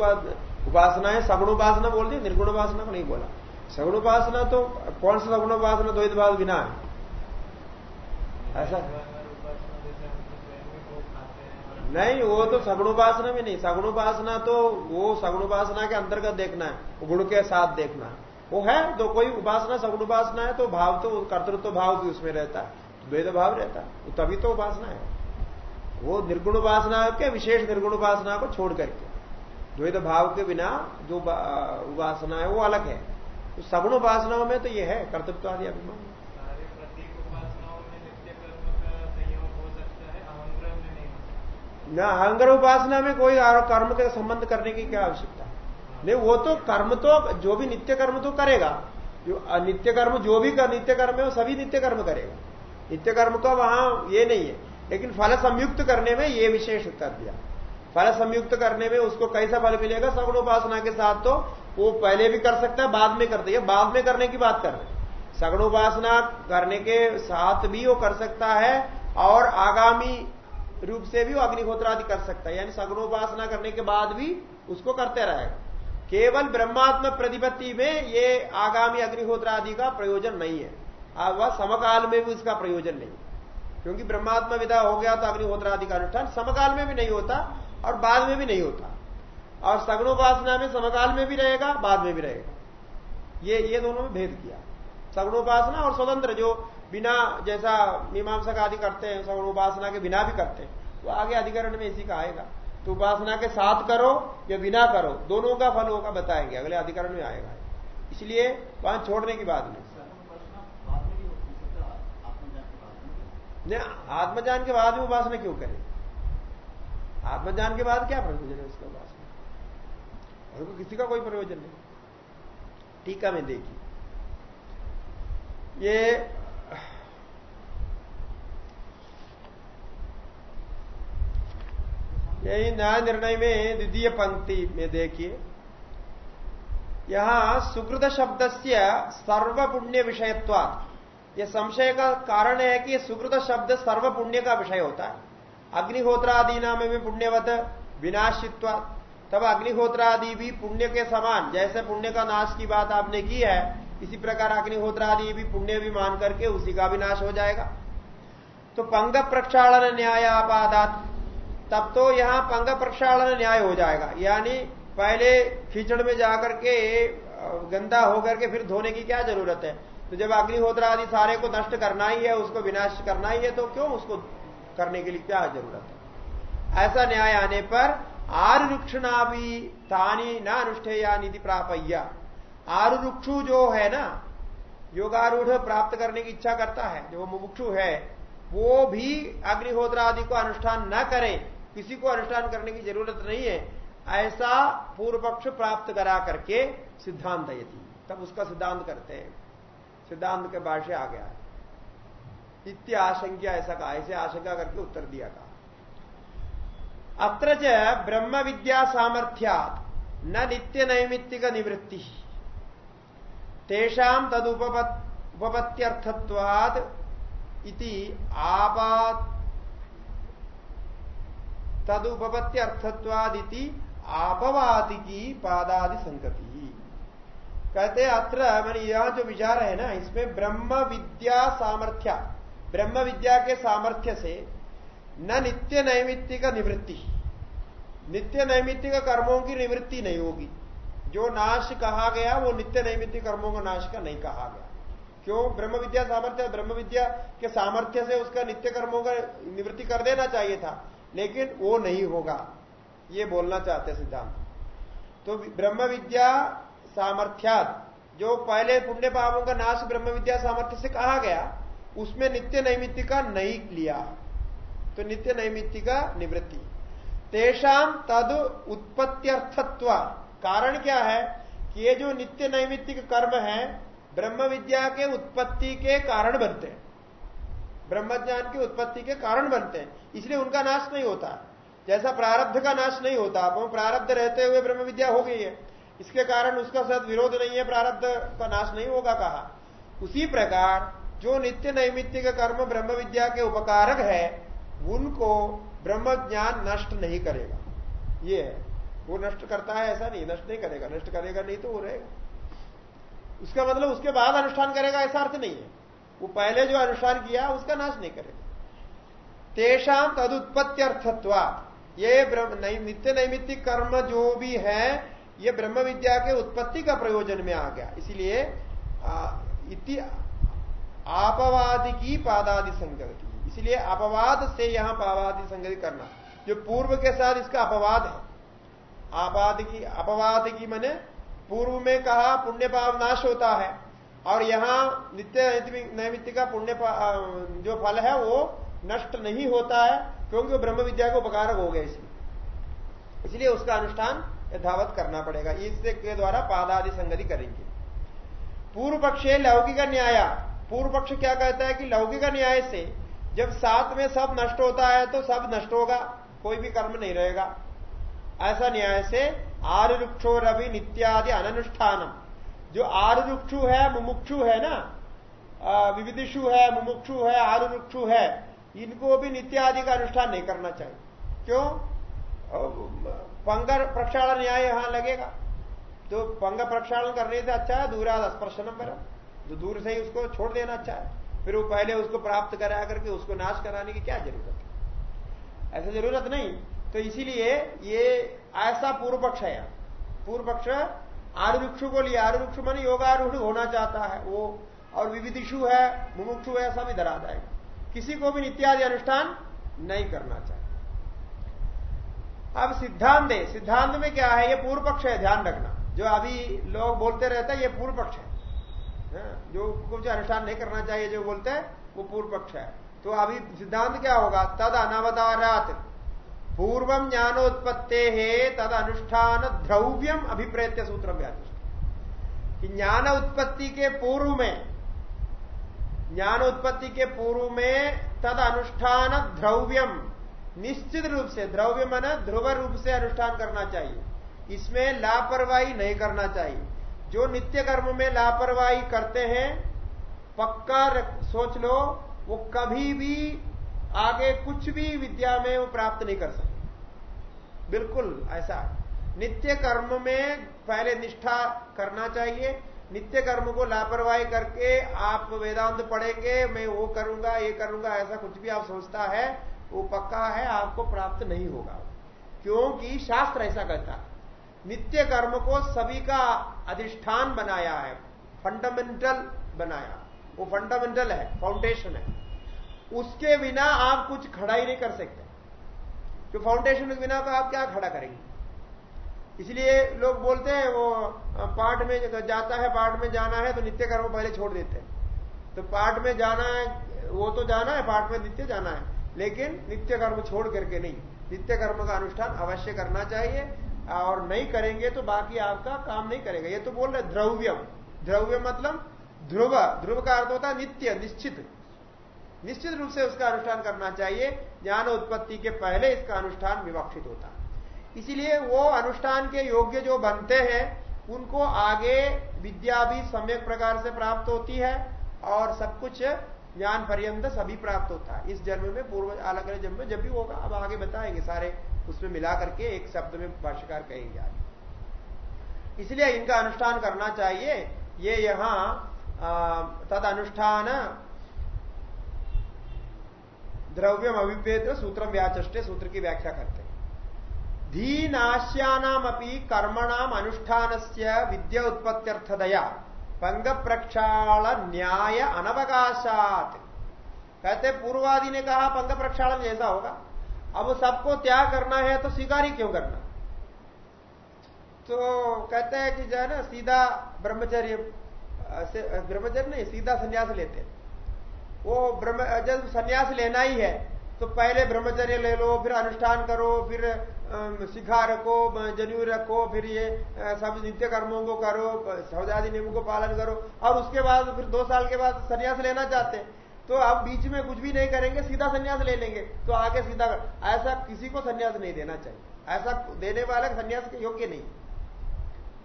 उपासना है सगुण उपासना बोल दी निर्गुण उपासना को नहीं बोला। सगुण उपासना तो कौन सा सगुण उपासना द्वैत भाव बिना है? ऐसा? नहीं वो तो सगुणोपासना में नहीं। सगुणोपासना तो वो सगुणोपासना के अंतर्गत देखना है गुण के साथ देखना है। वो है तो कोई उपासना सगुण उपासना है तो भाव तो कर्तृत्व तो भाव भी उसमें रहता है। भाव रहता है। तो तभी तो उपासना है। वो निर्गुण उपासना के विशेष निर्गुण उपासना को छोड़ करके। द्वैत भाव के बिना जो उपासना है वो अलग है। तो सगुण उपासनाओं में तो ये है कर्तृत्व आदि अभिमान न अहंग्रह उपासना में कोई कर्म के संबंध करने की क्या आवश्यकता नहीं वो तो कर्म तो जो भी नित्य कर्म तो करेगा। जो नित्य कर्म जो भी कर नित्य कर्म है वो सभी नित्य कर्म करेगा। नित्य कर्म का वहाँ ये नहीं है। लेकिन फल संयुक्त करने में ये विशेष कर दिया। फल संयुक्त करने में उसको कैसा फल मिलेगा? सगुण उपासना के साथ तो वो पहले भी कर सकता है, बाद में कर दिया बाद में करने की बात कर रहे सगुण उपासना करने के साथ भी वो कर सकता है और आगामी रूप से भी वो अग्निहोत्र आदि कर सकता है। यानी सगुणोपासना करने के बाद भी उसको करते रहेगा। केवल ब्रह्मात्म प्रतिपत्ति में ये आगामी अग्निहोत्र आदि का प्रयोजन नहीं है। वह समकाल में भी उसका प्रयोजन नहीं। क्योंकि ब्रह्मात्मा विदा हो गया तो अग्निहोत्र आदि का अनुष्ठान समकाल में भी नहीं होता और बाद में भी नहीं होता। और सगुणोपासना में समकाल में भी रहेगा, बाद में भी रहेगा। ये ये दोनों में भेद किया। सगुणोपासना और स्वतंत्र जो बिना जैसा मीमांसक आदि करते हैं, सगुणोपासना के बिना भी करते हैं, वो आगे अधिकरण में इसी का आएगा। तो उपासना के साथ करो या बिना करो, दोनों का फल होगा बताएँगे, अगले अधिकरण में आएगा। इसलिए वहाँ छोड़ने की बात नहीं। आत्मज्ञान के बाद भी उपासना क्यों करें? आत्मज्ञान के बाद क्या प्रयोजन है उसका उपासना? और किसी का कोई प्रयोजन नहीं। टीका में देखिए। ये, यही न्याय निर्णय में द्वितीय पंक्ति में देखिए। यहाँ सुकृत शब्द से सर्व पुण्य यह संशय का कारण है कि सुकृत शब्द सर्व पुण्य का विषय होता है। अग्निहोत्रादि नाम में पुण्यवत विनाशित्व। तब अग्निहोत्रादि भी पुण्य के समान, जैसे पुण्य का नाश की बात आपने की है, इसी प्रकार अग्निहोत्रादि भी पुण्य भी मान करके उसी का भी नाश हो जाएगा। तो पंग प्रक्षालन न्याय आपादात तब तो यहाँ पंग प्रक्षालन न्याय हो जाएगा। यानी पहले खींचड़ में जाकर के गंदा होकर के फिर धोने की क्या ज़रूरत है? तो जब अग्निहोत्र आदि सारे को नष्ट करना ही है, उसको विनाश करना ही है तो क्यों उसको करने के लिए क्या ज़रूरत है? ऐसा न्याय आने पर आरुक्षणा भी तानी न अनुष्ठेया निधि प्रापय्या। आरुक्षु जो है ना, योगारूढ़ प्राप्त करने की इच्छा करता है, जो मुमुक्षु है, वो भी अग्निहोत्र आदि को अनुष्ठान न करें, किसी को अनुष्ठान करने की ज़रूरत नहीं है, ऐसा पूर्व पक्ष प्राप्त करा करके सिद्धांत यदि तब उसका सिद्धांत करते हैं। सिद्धांत के भाष्य आ गया। इत्य आशंका ऐसा कहा। ऐसे आशंका करके उत्तर दिया था। अत्र ब्रह्म विद्या सामर्थ्या न नित्य नैमित्तिक निवृत्ति। तेषाम तद उपपत्त्यर्थत्वाद इति आपात तदुपपत्त्यर्थत्वादिति की पादादि संगति कहते अत्र, मैंने यह जो विचार है ना, इसमें ब्रह्म विद्या सामर्थ्य, ब्रह्म विद्या के सामर्थ्य से न नित्य नैमित्तिक निवृत्ति, नित्य नैमित्तिक कर्मों की निवृत्ति नहीं होगी। जो नाश कहा गया, वो नित्य नैमित्तिक कर्मों का नाश का नहीं कहा गया। क्यों? ब्रह्म विद्या सामर्थ्य, ब्रह्म विद्या के सामर्थ्य से उसका नित्य कर्मों का निवृत्ति कर देना चाहिए था, लेकिन वो नहीं होगा। ये बोलना चाहते सिद्धांत। तो ब्रह्म विद्या सामर्थ्यात जो पहले पुण्य पापों का नाश ब्रह्म विद्या सामर्थ्य से कहा गया, उसमें नित्य नैमित्तिका नहीं लिया। तो नित्य नैमित्तिका निवृत्ति। तेषाम तद उत्पत्त्यर्थत्व। कारण क्या है? कि ये जो नित्य नैमित्तिक कर्म है, ब्रह्म विद्या के उत्पत्ति के कारण बनते हैं। ब्रह्म ज्ञान की उत्पत्ति के कारण बनते हैं। इसलिए उनका नाश नहीं होता। जैसा प्रारब्ध का नाश नहीं होता, वो प्रारब्ध रहते हुए ब्रह्म विद्या हो गई है। इसके कारण उसका साथ विरोध नहीं है, प्रारब्ध का नाश नहीं होगा, कहा। उसी प्रकार जो नित्य नैमित्तिक कर्म ब्रह्म विद्या के उपकारक है, उनको ब्रह्म ज्ञान नष्ट नहीं करेगा। ये है। वो नष्ट करता है ऐसा नहीं, नष्ट नहीं करेगा। नष्ट करेगा नहीं तो वो रहेगा। उसका मतलब उसके बाद अनुष्ठान करेगा ऐसा अर्थ नहीं है। वो पहले जो अनुष्ठान किया, उसका नाश नहीं करेगा। तेषाम तदुत्पत्ति अर्थत्वा ये नित्य नैमित्तिक कर्म जो भी है ये ब्रह्म विद्या के उत्पत्ति का प्रयोजन में आ गया। इसलिए आपवाद की पादादि संगति। इसलिए अपवाद से यहाँ पावादि संगति करना। जो पूर्व के साथ इसका अपवाद है। आपाद की, अपवाद की मैंने पूर्व में कहा पुण्य पाप नाश होता है। और यहाँ नित्य नैमित्य का पुण्य जो फल है वो नष्ट नहीं होता है, क्योंकि वो ब्रह्म विद्या को उपकारक हो गया इसलिए इसलिए उसका अनुष्ठान यथावत करना पड़ेगा। इससे के द्वारा पादादि संगति करेंगे। पूर्व पक्षे लौकिक न्याय। पूर्व पक्ष क्या कहता है कि लौकिक न्याय से जब साथ में सब नष्ट होता है तो सब नष्ट होगा, कोई भी कर्म नहीं रहेगा। ऐसा न्याय से आरुक्षो रवि नित्यादि अनुष्ठानम जो आरुक्षु है, मुमुक्षु है ना? विविधिशु है, मुमुक्षु है आरुक्षु है, इनको भी नित्यादि का अनुष्ठान नहीं करना चाहिए। क्यों? पंग प्रक्षालन न्याय यहाँ लगेगा। तो पंग प्रक्षालन करने से अच्छा है, दूरा स्पर्शनम पर जो दूर से ही उसको छोड़ देना अच्छा है। फिर वो पहले उसको प्राप्त करा करके उसको नाश कराने की क्या ज़रूरत है? ऐसा ज़रूरत नहीं। तो इसीलिए ये ऐसा पूर्व पक्ष है पूर्व पक्ष आरुक्षु को लिया आरुक्षु मन योगारूढ़ होना चाहता है वो। और विविधिशु है, मुमुक्षु है, सब इधर आ जाएगा। किसी को भी नित्यादि अनुष्ठान नहीं करना चाहिए। अब सिद्धांत है। सिद्धांत में क्या है? ये पूर्व पक्ष है ध्यान रखना। जो अभी लोग बोलते रहते हैं ये पूर्व पक्ष है। हाँ, जो कुछ अनुष्ठान नहीं करना चाहिए जो बोलते हैं वो पूर्व पक्ष है। तो अभी सिद्धांत क्या होगा? तद अनावतारात पूर्वम ज्ञानोत्पत्ते है तद अनुष्ठान द्रव्यम अभिप्रेत्य सूत्र कि ज्ञान उत्पत्ति के पूर्व में ज्ञान उत्पत्ति के पूर्व में तद अनुष्ठान द्रव्यम निश्चित रूप से, द्रव्य मन ध्रुव रूप से अनुष्ठान करना चाहिए। इसमें लापरवाही नहीं करना चाहिए। जो नित्य कर्म में लापरवाही करते हैं, पक्का सोच लो, वो कभी भी आगे कुछ भी विद्या में वो प्राप्त नहीं कर सकते। बिल्कुल ऐसा नित्य कर्म में पहले निष्ठा करना चाहिए। नित्य कर्म को लापरवाही करके आप वेदांत पढ़ेंगे, मैं वो करूँगा, ये करूँगा, ऐसा कुछ भी आप सोचता है वो पक्का है, आपको प्राप्त नहीं होगा। क्योंकि शास्त्र ऐसा कहता है, नित्य कर्म को सभी का अधिष्ठान बनाया है फंडामेंटल बनाया। वो फंडामेंटल है फाउंडेशन है। उसके बिना आप कुछ खड़ा ही नहीं कर सकते। जो फाउंडेशन के बिना तो आप क्या खड़ा करेंगे? इसलिए लोग बोलते हैं, वो पाठ में जाता है, पाठ में जाना है तो नित्य कर्म पहले छोड़ देते हैं। तो पाठ में जाना है, वो तो जाना है, पाठ में नित्य जाना है। लेकिन नित्य कर्म छोड़ करके नहीं। नित्य कर्म का अनुष्ठान अवश्य करना चाहिए, और नहीं करेंगे तो बाकी आपका काम नहीं करेगा। ये तो बोल रहे द्रव्यम। द्रव्य मतलब ध्रुव। ध्रुव का अर्थ होता है नित्य, निश्चित। निश्चित रूप से उसका अनुष्ठान करना चाहिए। ज्ञान उत्पत्ति के पहले इसका अनुष्ठान विवक्षित होता। इसीलिए वो अनुष्ठान के योग्य जो बनते हैं, उनको आगे विद्या भी सम्यक प्रकार से प्राप्त होती है, और सब कुछ ज्ञान पर्यंत सभी प्राप्त होता है। इस जन्म में, पूर्व अलग अलग जन्म में जब भी होगा, अब आगे बताएँगे सारे। उसमें मिला करके एक शब्द में भाष्यकार कहेंगे आगे। इसलिए इनका अनुष्ठान करना चाहिए। ये यहाँ तद अनुष्ठान द्रव्यम अभिपेद सूत्रम व्याचे सूत्र की व्याख्या करते हैं। धीनाश्यानाम कर्मणाम अनुष्ठान से विद्या उत्पत्त्यर्थदया। पंग प्रक्षाल न्याय अनवकाशात। कहते पूर्वादि ने कहा पंग प्रक्षालन जैसा होगा। अब सबको त्याग करना है तो स्वीकार ही क्यों करना? तो कहते हैं कि जो है ना, सीधा ब्रह्मचर्य ब्रह्मचर्य नहीं, सीधा संन्यास लेते वो ब्रह्म, जब संन्यास लेना ही है तो पहले ब्रह्मचर्य ले लो, फिर अनुष्ठान करो, फिर शिखा रखो जन्यू रखो, फिर ये सब नित्य कर्मों को करो सौदादि नियमों को पालन करो, और उसके बाद, फिर दो साल के बाद संन्यास लेना चाहते तो अब बीच में कुछ भी नहीं करेंगे, सीधा संन्यास ले लेंगे तो आगे सीधा कर, ऐसा किसी को संन्यास नहीं देना चाहिए, ऐसा देने वाला संन्यास के योग्य नहीं।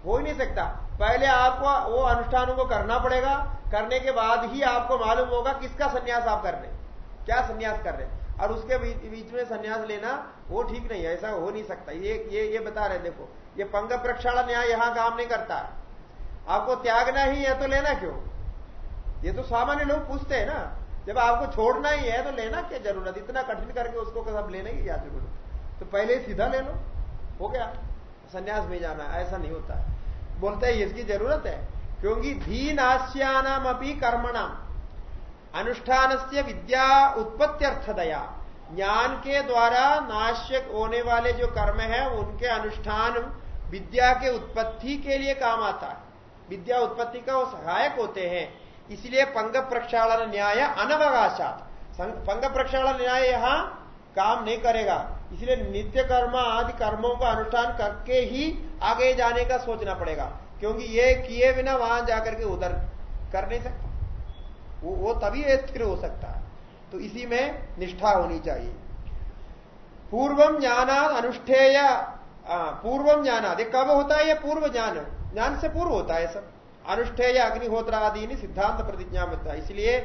हो ही नहीं सकता। पहले आपको, वो अनुष्ठानों को करना पड़ेगा, करने के बाद ही आपको मालूम होगा किसका संन्यास आप कर रहे हैं, क्या संन्यास कर रहे और उसके बीच में संन्यास लेना वो ठीक नहीं है, ऐसा हो नहीं सकता। ये ये ये बता रहे देखो, ये पंग प्रक्षाला न्याय यहाँ काम नहीं करता। आपको त्यागना ही है तो लेना क्यों? ये तो सामान्य लोग पूछते हैं ना, जब आपको छोड़ना ही है तो लेना क्या ज़रूरत? इतना कठिन करके उसको सब लेने की क्या ज़रूरत तो पहले सीधा ले लो। हो गया। संन्यास में जाना, ऐसा नहीं होता। है बोलते हैं, इसकी ज़रूरत है, क्योंकि धीन आश्यानाम अपनी कर्मणाम। अनुष्ठान से विद्या उत्पत्त्यर्थदया। ज्ञान के द्वारा नाश्य होने वाले जो कर्म है, उनके अनुष्ठान विद्या के उत्पत्ति के लिए काम आता है। विद्या उत्पत्ति का वो सहायक होते हैं। इसलिए पंग प्रक्षालन न्याय अनवकाशात। पंग प्रक्षालन न्याय यहाँ काम नहीं करेगा। इसलिए नित्य कर्म आदि कर्मों का अनुष्ठान करके ही आगे जाने का सोचना पड़ेगा। क्योंकि ये किए बिना वहाँ जाकर के उधर कर नहीं सकता। वो वो तभी स्थिर हो सकता है। तो इसी में निष्ठा होनी चाहिए। पूर्वम ज्ञाना अनुष्ठेय पूर्वम ज्ञाना ये कब होता है ये पूर्व ज्ञान? ज्ञान से पूर्व होता है सब। अनुष्ठेय अग्निहोत्र आदि सिद्धांत प्रतिज्ञा में था इसलिए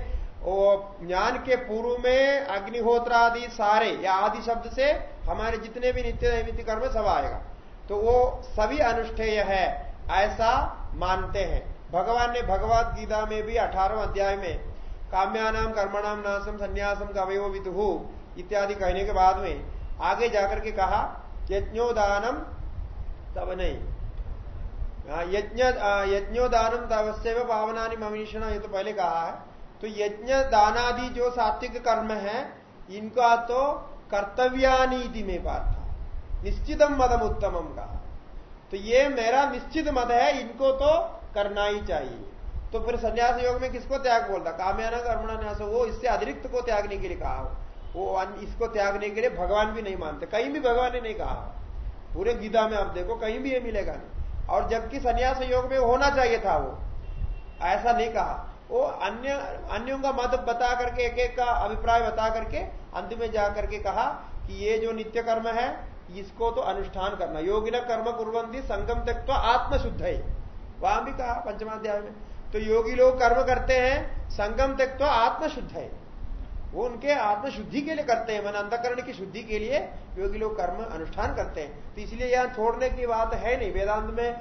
वो ज्ञान के पूर्व में अग्निहोत्र आदि सारे, या आदि शब्द से हमारे जितने भी नित्य नैमित्य कर्म, सब आएगा। तो वो सभी अनुष्ठेय है, ऐसा मानते हैं। भगवान ने भगवत गीता में भी अठारह अध्याय में काम्यानाम कर्मणाम नाशम संन्यासम का अवयव विदुहु इत्यादि कहने के बाद में आगे जाकर के कहा यज्ञोदानम तब नहीं हाँ, यज्ञ यज्ञोदानम तवस्य पावनानी ममीषण ये तो पहले कहा है। तो यज्ञ दानादि जो सात्विक कर्म है इनका तो कर्तव्यानीति में बात था। निश्चितम मदम उत्तमम कहा। तो ये मेरा निश्चित मत है इनको तो करना ही चाहिए। तो फिर संन्यास योग में किसको त्याग बोलता? कामयाना कर्मणा न्यास। वो इससे अतिरिक्त को त्यागने के लिए कहा। वो इसको त्यागने के लिए भगवान भी नहीं मानते। कहीं भी भगवान ने नहीं कहा। पूरे गीता में आप देखो, कहीं भी ये मिलेगा नहीं। और जबकि संन्यास योग में होना चाहिए था वो। ऐसा नहीं कहा। वो अन्य अन्यों का मत बता करके एक एक का अभिप्राय बता करके, अंत में जा करके कहा कि ये जो नित्य कर्म है, इसको तो अनुष्ठान करना। योगिना कर्म कुरबंदी संगम तक तो आत्मशुद्ध है वहाँ भी कहा पंचमाध्याय में। तो योगी लोग कर्म करते हैं, संगम तक तो आत्मशुद्ध है। वो उनके आत्मशुद्धि के लिए करते हैं, मन अंधकरण की शुद्धि के लिए योगी लोग कर्म अनुष्ठान करते हैं। तो इसलिए यहाँ छोड़ने की बात है नहीं। वेदांत में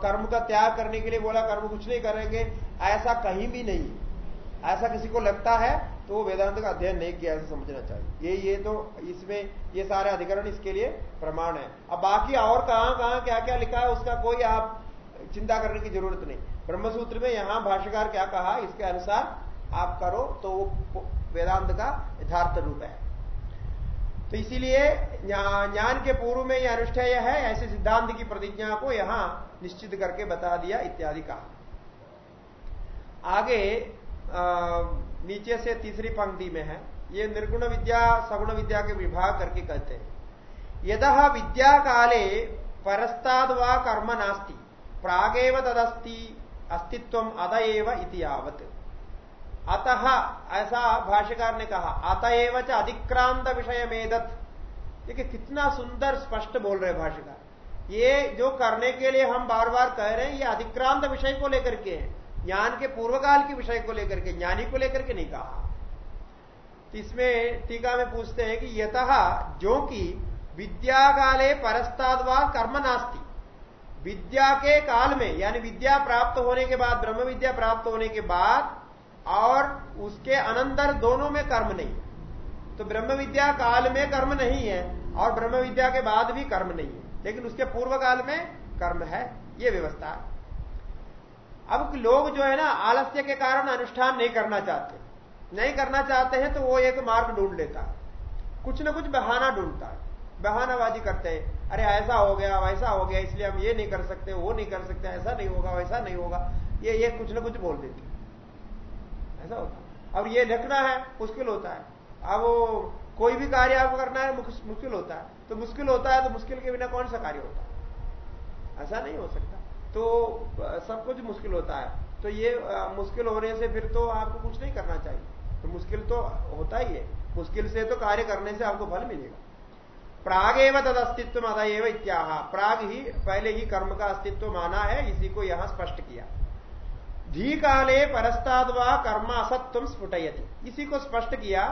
कर्म का त्याग करने के लिए बोला, कर्म कुछ नहीं करेंगे। ऐसा कहीं भी नहीं। ऐसा किसी को लगता है तो वो वेदांत का अध्ययन नहीं किया ऐसा समझना चाहिए। ये ये तो इसमें, ये सारे अधिकरण इसके लिए प्रमाण है। अब बाकी और कहाँ कहाँ क्या क्या लिखा है, उसका कोई आप चिंता करने की ज़रूरत नहीं। ब्रह्मसूत्र में यहाँ भाष्यकार क्या कहा इसके अनुसार आप करो तो वो वेदांत का यथार्थ रूप है। तो इसीलिए ज्ञान के पूर्व में यह अनुष्ठेय है ऐसे सिद्धांत की प्रतिज्ञा को यहाँ निश्चित करके बता दिया इत्यादि कहा। आगे आ, नीचे से तीसरी पंक्ति में है। ये निर्गुण विद्या सगुण विद्या के विभाग करके कहते हैं। यदा विद्या काले परस्ताद व कर्म नास्ति। प्रागेव तदस्ति अस्तित्व अतएव इतिवत अतः ऐसा भाष्यकार ने कहा अतएव च अधिक्रांत विषय मेदत देखिए, कितना सुंदर, स्पष्ट बोल रहे भाष्यकार। ये जो करने के लिए हम बार बार कह रहे हैं, ये अधिक्रांत विषय को लेकर के है। ज्ञान के पूर्वकाल के विषय को लेकर के, ज्ञानी को लेकर के नहीं कहा। इसमें टीका में पूछते हैं कि यथ जो कि विद्याकाले परस्तादवा कर्म नास्ती। विद्या के काल में, यानी विद्या प्राप्त होने के बाद, ब्रह्म विद्या प्राप्त होने के बाद, और उसके अनंतर दोनों में कर्म नहीं। है तो ब्रह्म विद्या काल में कर्म नहीं है, और ब्रह्म विद्या के बाद भी कर्म नहीं है। लेकिन उसके पूर्व काल में कर्म है, ये व्यवस्था है। अब लोग जो है ना, आलस्य के कारण अनुष्ठान नहीं करना चाहते। नहीं करना चाहते हैं तो वो एक मार्ग ढूंढ लेता है। कुछ ना कुछ बहाना ढूंढता है। बहानाबाजी करते हैं। अरे ऐसा हो गया, वैसा हो गया, इसलिए हम ये नहीं कर सकते, वो नहीं कर सकते, ऐसा नहीं होगा, वैसा नहीं होगा। ये ये कुछ ना कुछ बोल देते ऐसा होता अब ये लिखना है, मुश्किल होता है। अब कोई भी कार्य आपको करना है मुश्किल होता है। तो मुश्किल होता है तो मुश्किल के बिना कौन सा कार्य होता है? ऐसा नहीं हो सकता। तो सब कुछ मुश्किल होता है। तो ये मुश्किल होने से फिर तो आपको कुछ नहीं करना चाहिए। तो मुश्किल तो होता ही है। मुश्किल से तो कार्य करने से आपको फल मिलेगा। प्राग एवं तद अस्तित्व मदा एवं इत्याह। प्राग ही, पहले ही कर्म का अस्तित्व माना है, इसी को यहाँ स्पष्ट किया। धी काले परस्ताद व कर्म असत्व स्फुटयति। इसी को स्पष्ट किया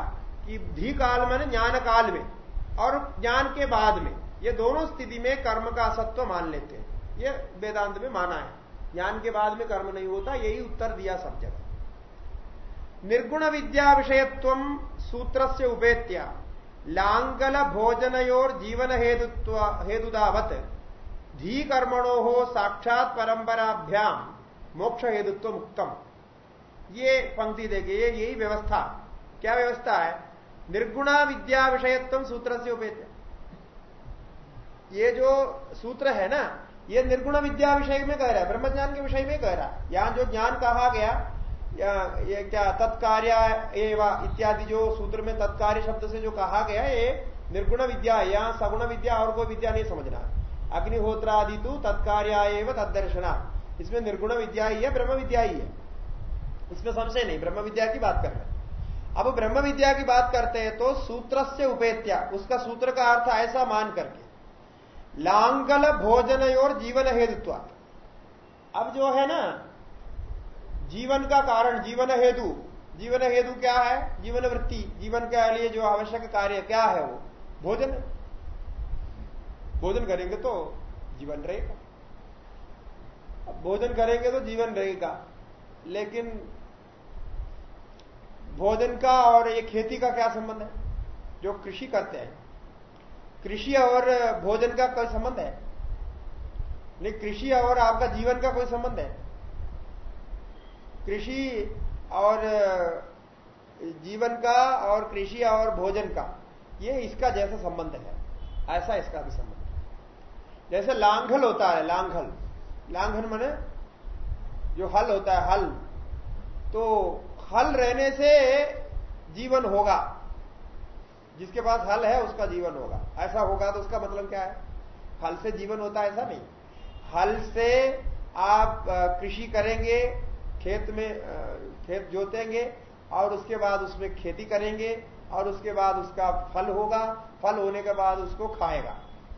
कि धी काल में ज्ञान काल में और ज्ञान के बाद में। ये दोनों स्थिति में कर्म का असत्व मान लेते हैं। ये वेदांत में माना है। ज्ञान के बाद में कर्म नहीं होता, यही उत्तर दिया सब जगह निर्गुण विद्या विषयत्व सूत्र से उपेत्या। लांगल भोजनयोर जीवन हेतुत्व हेतुदावत धी कर्मणो हो साक्षात परंपराभ्याम मोक्ष हेतुत्व मुक्तम ये पंक्ति देखिए यही व्यवस्था। क्या व्यवस्था है? निर्गुणा विद्या विषयत्व सूत्र से उपेत ये जो सूत्र है ना, ये निर्गुण विद्या विषय में कह रहा है, ब्रह्मज्ञान के विषय में कह रहा है। यहाँ जो ज्ञान कहा गया या ये क्या तत्कार्य एवं इत्यादि जो सूत्र में तत्कार्य शब्द से जो कहा गया ये निर्गुण विद्या या सगुण विद्या और कोई विद्या नहीं समझना। अग्निहोत्रादि तो तत्कार्य एवं तदर्शना इसमें निर्गुण विद्या ही है, ब्रह्म विद्या ही है। इसमें संशय नहीं, ब्रह्म विद्या की बात कर रहे अब ब्रह्म विद्या की बात करते हैं तो सूत्र से उपेत्या, उसका सूत्र का अर्थ ऐसा मान करके। लांगल भोजन और जीवन हेतुत्व अब जो है ना जीवन का कारण, जीवन हेतु। जीवन हेतु क्या है? जीवन वृत्ति। जीवन के लिए जो आवश्यक कार्य क्या है वो? भोजन। भोजन करेंगे तो जीवन रहेगा। भोजन करेंगे तो जीवन रहेगा। लेकिन भोजन का और ये खेती का क्या संबंध है? जो कृषि करते हैं। कृषि और भोजन का कोई संबंध है? नहीं, कृषि और आपका जीवन का कोई संबंध है? कृषि और जीवन का और कृषि और भोजन का, ये इसका जैसा संबंध है। ऐसा इसका भी संबंध है। जैसे लांघल होता है, लांघल। लांघन मने जो हल होता है, हल। तो हल रहने से जीवन होगा। जिसके पास हल है, उसका जीवन होगा। ऐसा होगा तो उसका मतलब क्या है? हल से जीवन होता है, ऐसा नहीं। हल से आप कृषि करेंगे खेत में खेत जोतेंगे और उसके बाद उसमें खेती करेंगे और उसके बाद उसका फल होगा फल होने के बाद उसको खाएगा।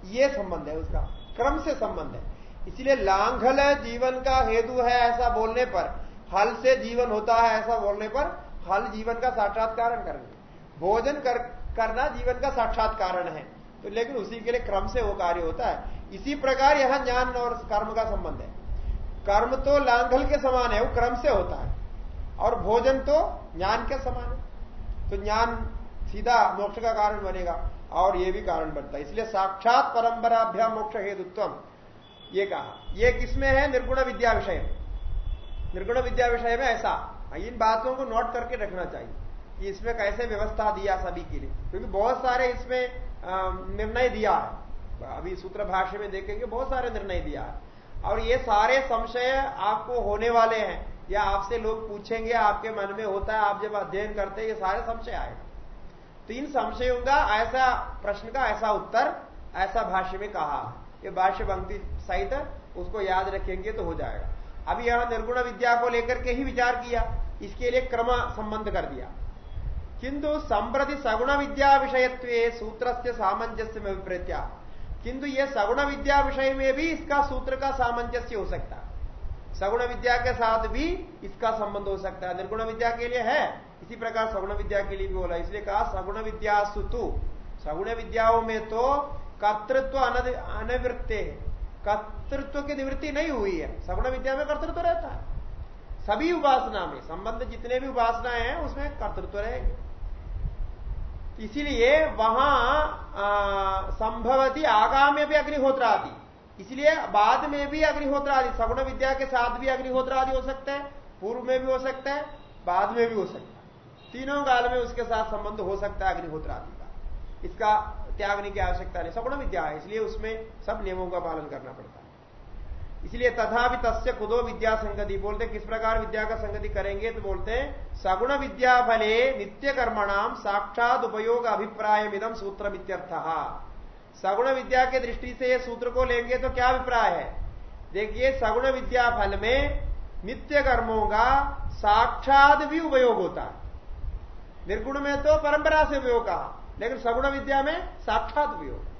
ये संबंध है उसका क्रम से संबंध है। इसलिए लांघल जीवन का हेतु है ऐसा बोलने पर हल से जीवन होता है ऐसा बोलने पर हल जीवन का साक्षात्कार करेंगे। भोजन कर, करना जीवन का साक्षात कारण है। तो लेकिन उसी के लिए क्रम से वो कार्य होता है। इसी प्रकार यहाँ ज्ञान और कर्म का संबंध है। कर्म तो लांघल के समान है, वो क्रम से होता है। और भोजन तो ज्ञान के समान है। तो ज्ञान सीधा मोक्ष का कारण बनेगा, और ये भी कारण बनता है। इसलिए साक्षात परंपराभ्या मोक्ष हेतुत्व ये कहा। ये किसमें है? निर्गुण विद्या विषय। निर्गुण विद्या विषय में ऐसा, इन बातों को नोट करके रखना चाहिए कि इसमें कैसे व्यवस्था दिया सभी के लिए। क्योंकि बहुत सारे इसमें निर्णय दिया है। अभी सूत्र भाष्य में देखेंगे, बहुत सारे निर्णय दिया है। और ये सारे संशय आपको होने वाले हैं। या आपसे लोग पूछेंगे, आपके मन में होता है, आप जब अध्ययन करते हैं, ये सारे संशय आएगा तो इन संशयों का ऐसा प्रश्न का ऐसा उत्तर, ऐसा भाष्य में कहा। ये भाष्य पंक्ति सहित उसको याद रखेंगे तो हो जाएगा। अभी यहाँ निर्गुण विद्या को लेकर के ही विचार किया। इसके लिए क्रम संबंध कर दिया। किंतु संप्रति सगुण विद्या विषयत्व सूत्र से सामंजस्य में विपरीत्या। किंतु यह सगुण विद्या विषय में भी इसका सूत्र का सामंजस्य हो सकता। सगुण विद्या के साथ भी इसका संबंध हो सकता है। निर्गुण विद्या के लिए है, इसी प्रकार सगुण विद्या के लिए भी बोला। इसलिए कहा, सगुण विद्या सुतु। सगुण विद्याओं में तो कर्तृत्व अनवृत्ते कर्तृत्व की निवृत्ति नहीं हुई है। सगुण विद्या में कर्तृत्व रहता है। सभी उपासना में, संबंध जितने भी उपासनाएँ हैं, उसमें कर्तृत्व रहेंगे। इसीलिए वहाँ संभवती आगामी भी अग्निहोत्र आदि इसलिए बाद में भी अग्निहोत्र आदि सगुण विद्या के साथ भी अग्निहोत्र आदि हो सकता है, पूर्व में भी हो सकता है, बाद में भी हो सकता है। तीनों काल में उसके साथ संबंध हो सकता है अग्निहोत्र आदि का। इसका त्यागने की आवश्यकता नहीं, सगुण विद्या है, इसलिए उसमें सब नियमों का पालन करना पड़ता है। इसलिए तथा भी तस्य खुदो विद्या संगति। बोलते किस प्रकार विद्या का संगति करेंगे? तो बोलते हैं, सगुण विद्या फले नित्य कर्मणाम साक्षात उपयोग अभिप्राय मिदम सूत्र सगुण विद्या के दृष्टि से ये सूत्र को लेंगे तो क्या अभिप्राय है? देखिए, सगुण विद्या फल में नित्य कर्मों का साक्षात भी उपयोग होता है। निर्गुण में तो परंपरा से उपयोग कहा, लेकिन सगुण विद्या में साक्षात उपयोग।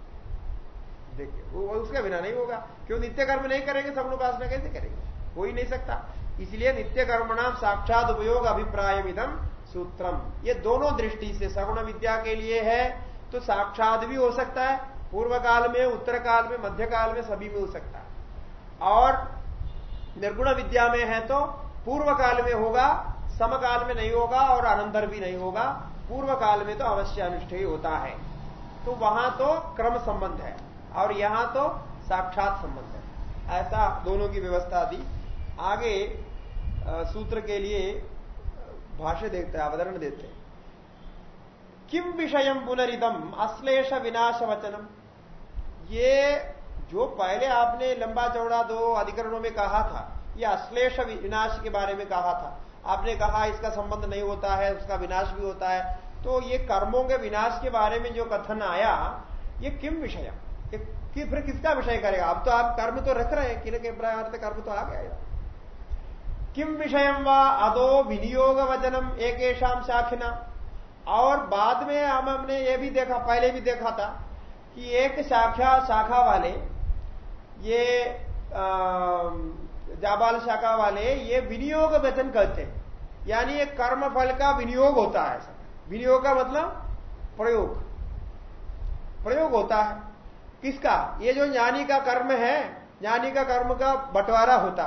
देखिए, वो उसके बिना नहीं होगा। क्यों नित्य कर्म नहीं करेंगे सगुण उपासना कैसे करेंगे? हो ही नहीं सकता। इसलिए नित्य कर्म नाम साक्षात उपयोग अभिप्राय विधम सूत्रम। ये दोनों दृष्टि से सगुण विद्या के लिए है तो साक्षात भी हो सकता है, पूर्व काल में, उत्तर काल में, मध्य काल में सभी में हो सकता है। और निर्गुण विद्या में है तो पूर्व काल में होगा, समकाल में नहीं होगा और अनंतर भी नहीं होगा। पूर्व काल में तो अवश्य अनुष्ठेय होता है। तो वहाँ तो क्रम संबंध है। और यहाँ तो साक्षात संबंध है। ऐसा दोनों की व्यवस्था दी आगे सूत्र के लिए भाष्य देखते हैं, अवतरण देते हैं। किम विषय पुनरिदम? अश्लेष विनाश वचनम ये जो पहले आपने लंबा चौड़ा दो अधिकरणों में कहा था, ये अश्लेष विनाश के बारे में कहा था। आपने कहा इसका संबंध नहीं होता है, उसका विनाश भी होता है। तो ये कर्मों के विनाश के बारे में जो कथन आया, ये किम विषय कि फिर किसका विषय करेगा? अब तो आप कर्म तो रख रहे हैं किन के अर्थ कर्म तो आ गया किम विषय व? अदो विनियोग वचनम एक शाखिना। और बाद में हम हमने ये भी देखा, पहले भी देखा था कि एक शाखा शाखा वाले, ये जाबाल शाखा वाले, ये विनियोग वचन कहते हैं। यानी एक कर्म फल का विनियोग होता है। विनियोग का मतलब प्रयोग। प्रयोग होता है। किसका? ये जो ज्ञानी का कर्म है, ज्ञानी का कर्म का बंटवारा होता।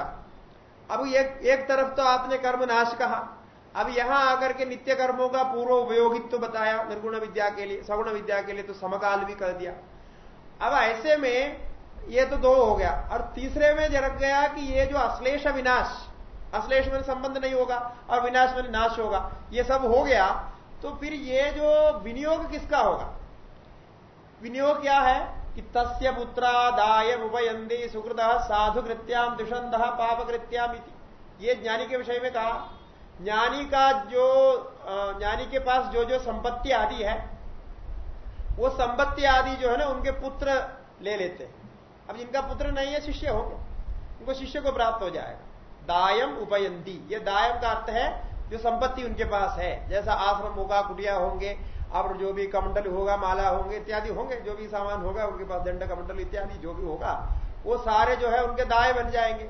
अब एक एक तरफ़ तो आपने कर्म नाश कहा। अब यहाँ आकर के नित्य कर्मों का पूर्व उपयोगित्व तो बताया, निर्गुण विद्या के लिए, सगुण विद्या के लिए तो समकाल भी कर दिया। अब ऐसे में ये तो दो हो गया। और तीसरे में जरक गया कि ये जो अश्लेष विनाश, अश्लेष में संबंध नहीं होगा, और विनाश में नाश होगा, ये सब हो गया तो फिर ये जो विनियोग किसका होगा? विनियोग क्या है? तस्य पुत्रादाय उपयंदी सुकृत साधु कृत्याम दुषंध पाप कृत्याम ये ज्ञानी के विषय में कहा, ज्ञानी का जो ज्ञानी के पास जो जो संपत्ति आदि है, वो संपत्ति आदि जो है ना, उनके पुत्र ले लेते हैं। अब जिनका पुत्र नहीं है, शिष्य हो गया उनको शिष्य को प्राप्त हो जाएगा। दायम उपयंती ये दायम का अर्थ है, जो संपत्ति उनके पास है, जैसा आश्रम होगा, कुटिया होंगे और जो भी कमंडल होगा माला होंगे इत्यादि होंगे जो भी सामान होगा उनके पास दंड कमंडल इत्यादि जो भी होगा वो सारे जो है उनके दाय बन जाएँगे।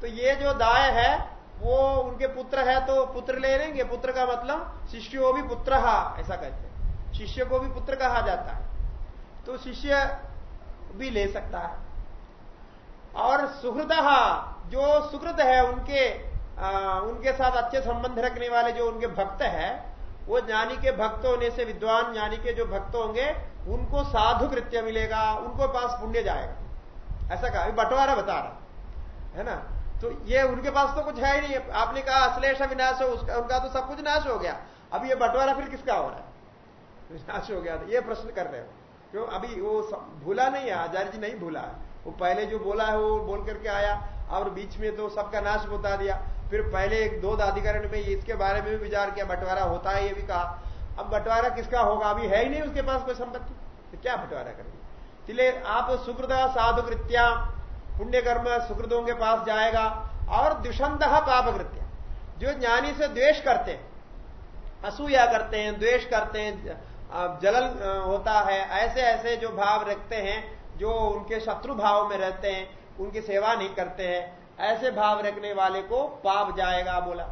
तो ये जो दाय है वो उनके पुत्र है तो पुत्र ले लेंगे। पुत्र का मतलब शिष्य भी पुत्र ऐसा कहते हैं। शिष्य को भी पुत्र कहा जाता है। तो शिष्य भी ले सकता है। और सुहृद जो सुकृत है उनके आ, उनके साथ अच्छे संबंध रखने वाले जो उनके भक्त है वो ज्ञानी के भक्त होने से, विद्वान ज्ञानी के जो भक्त होंगे, उनको साधु कृत्य मिलेगा, उनको पास पुण्य जाएगा। ऐसा कहा बंटवारा बता रहा है। ना? तो ये उनके पास तो कुछ है ही नहीं। आपने कहा, अश्लेष विनाश हो, उसका, उनका तो सब कुछ नाश हो गया। अब ये बंटवारा फिर किसका हो रहा है? नाश हो गया। ये प्रश्न कर रहे हो। क्यों? अभी वो भूला नहीं है, आचार्य जी नहीं भूला है। वो पहले जो बोला है, वो बोल करके आया, और बीच में तो सबका नाश बता दिया। फिर पहले एक दो दाधिकरण में इसके बारे में भी विचार किया, बंटवारा होता है, ये भी कहा। अब बंटवारा किसका होगा? अभी है ही नहीं उसके पास कोई संपत्ति। तो क्या बंटवारा करेंगे? इसलिए आप सुकृत साधु कृत्या पुण्य कर्म सुकृतों के पास जाएगा और दुषंत पाप कृत्या जो ज्ञानी से द्वेष करते हैं, असूया करते हैं, द्वेष करते हैं जलन होता है ऐसे ऐसे जो भाव रखते हैं, जो उनके शत्रु भाव में रहते हैं, उनकी सेवा नहीं करते हैं ऐसे भाव रखने वाले को पाप जाएगा बोला।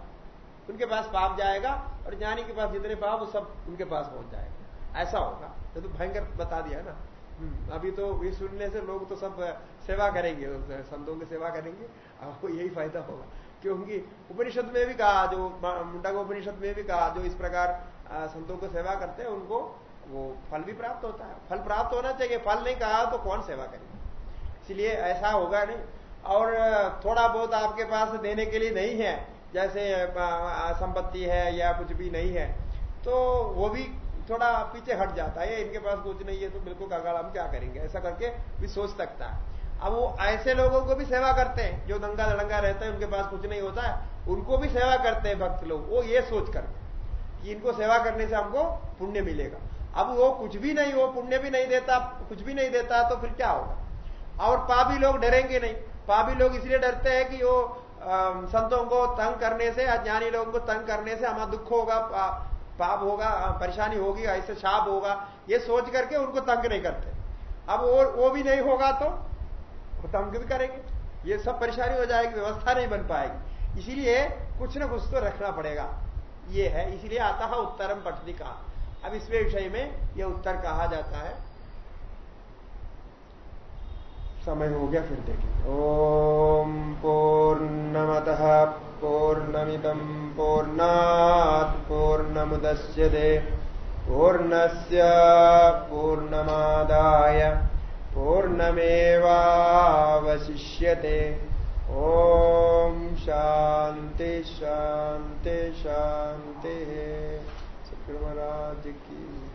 उनके पास पाप जाएगा और ज्ञानी के पास जितने पाप वो सब उनके पास पहुँच जाएगा। ऐसा होगा। तो, तो भयंकर बता दिया ना। हम्म, अभी तो ये सुनने से लोग तो सब सेवा करेंगे संतों की सेवा करेंगे। आपको यही फ़ायदा होगा। क्योंकि उपनिषद में भी कहा जो मुंडा उपनिषद में भी कहा जो इस प्रकार संतों को सेवा करते हैं उनको वो फल भी प्राप्त होता है। फल प्राप्त होना चाहिए फल नहीं कहा तो कौन सेवा करेगा? इसलिए ऐसा होगा नहीं। और थोड़ा बहुत आपके पास देने के लिए नहीं है, जैसे संपत्ति है या कुछ भी नहीं है तो वो भी थोड़ा पीछे हट जाता है, इनके पास कुछ नहीं है तो बिल्कुल अगर हम क्या करेंगे? ऐसा करके भी सोच सकता है। अब वो ऐसे लोगों को भी सेवा करते हैं, जो दंगा दड़ंगा रहता है, उनके पास कुछ नहीं होता है, उनको भी सेवा करते हैं भक्त लोग, वो ये सोच करते कि इनको सेवा करने से हमको पुण्य मिलेगा। अब वो कुछ भी नहीं, वो पुण्य भी नहीं देता, कुछ भी नहीं देता तो फिर क्या होगा? और पापी लोग डरेंगे नहीं। पापी लोग इसलिए डरते हैं कि वो संतों को तंग करने से, अज्ञानी लोगों को तंग करने से हमारा दुख होगा पाप होगा, परेशानी होगी, ऐसे शाप होगा। ये सोच करके उनको तंग नहीं करते। अब वो वो भी नहीं होगा तो वो तंग भी करेंगे। ये सब परेशानी हो जाएगी, व्यवस्था नहीं बन पाएगी। इसीलिए कुछ ना कुछ तो रखना पड़ेगा। ये है, इसलिए आता है उत्तरम पठनी कहा। अब इस विषय में यह उत्तर कहा जाता है। समय हो गया फिर देखें ओम पूर्णमत पूर्णमिदम पूर्णात पूर्णमुदश्यते पूर्णस्य पूर्णमादाय पूर्णमेवावशिष्यते। ओम शांति शांति शांति। शुक्रमराज की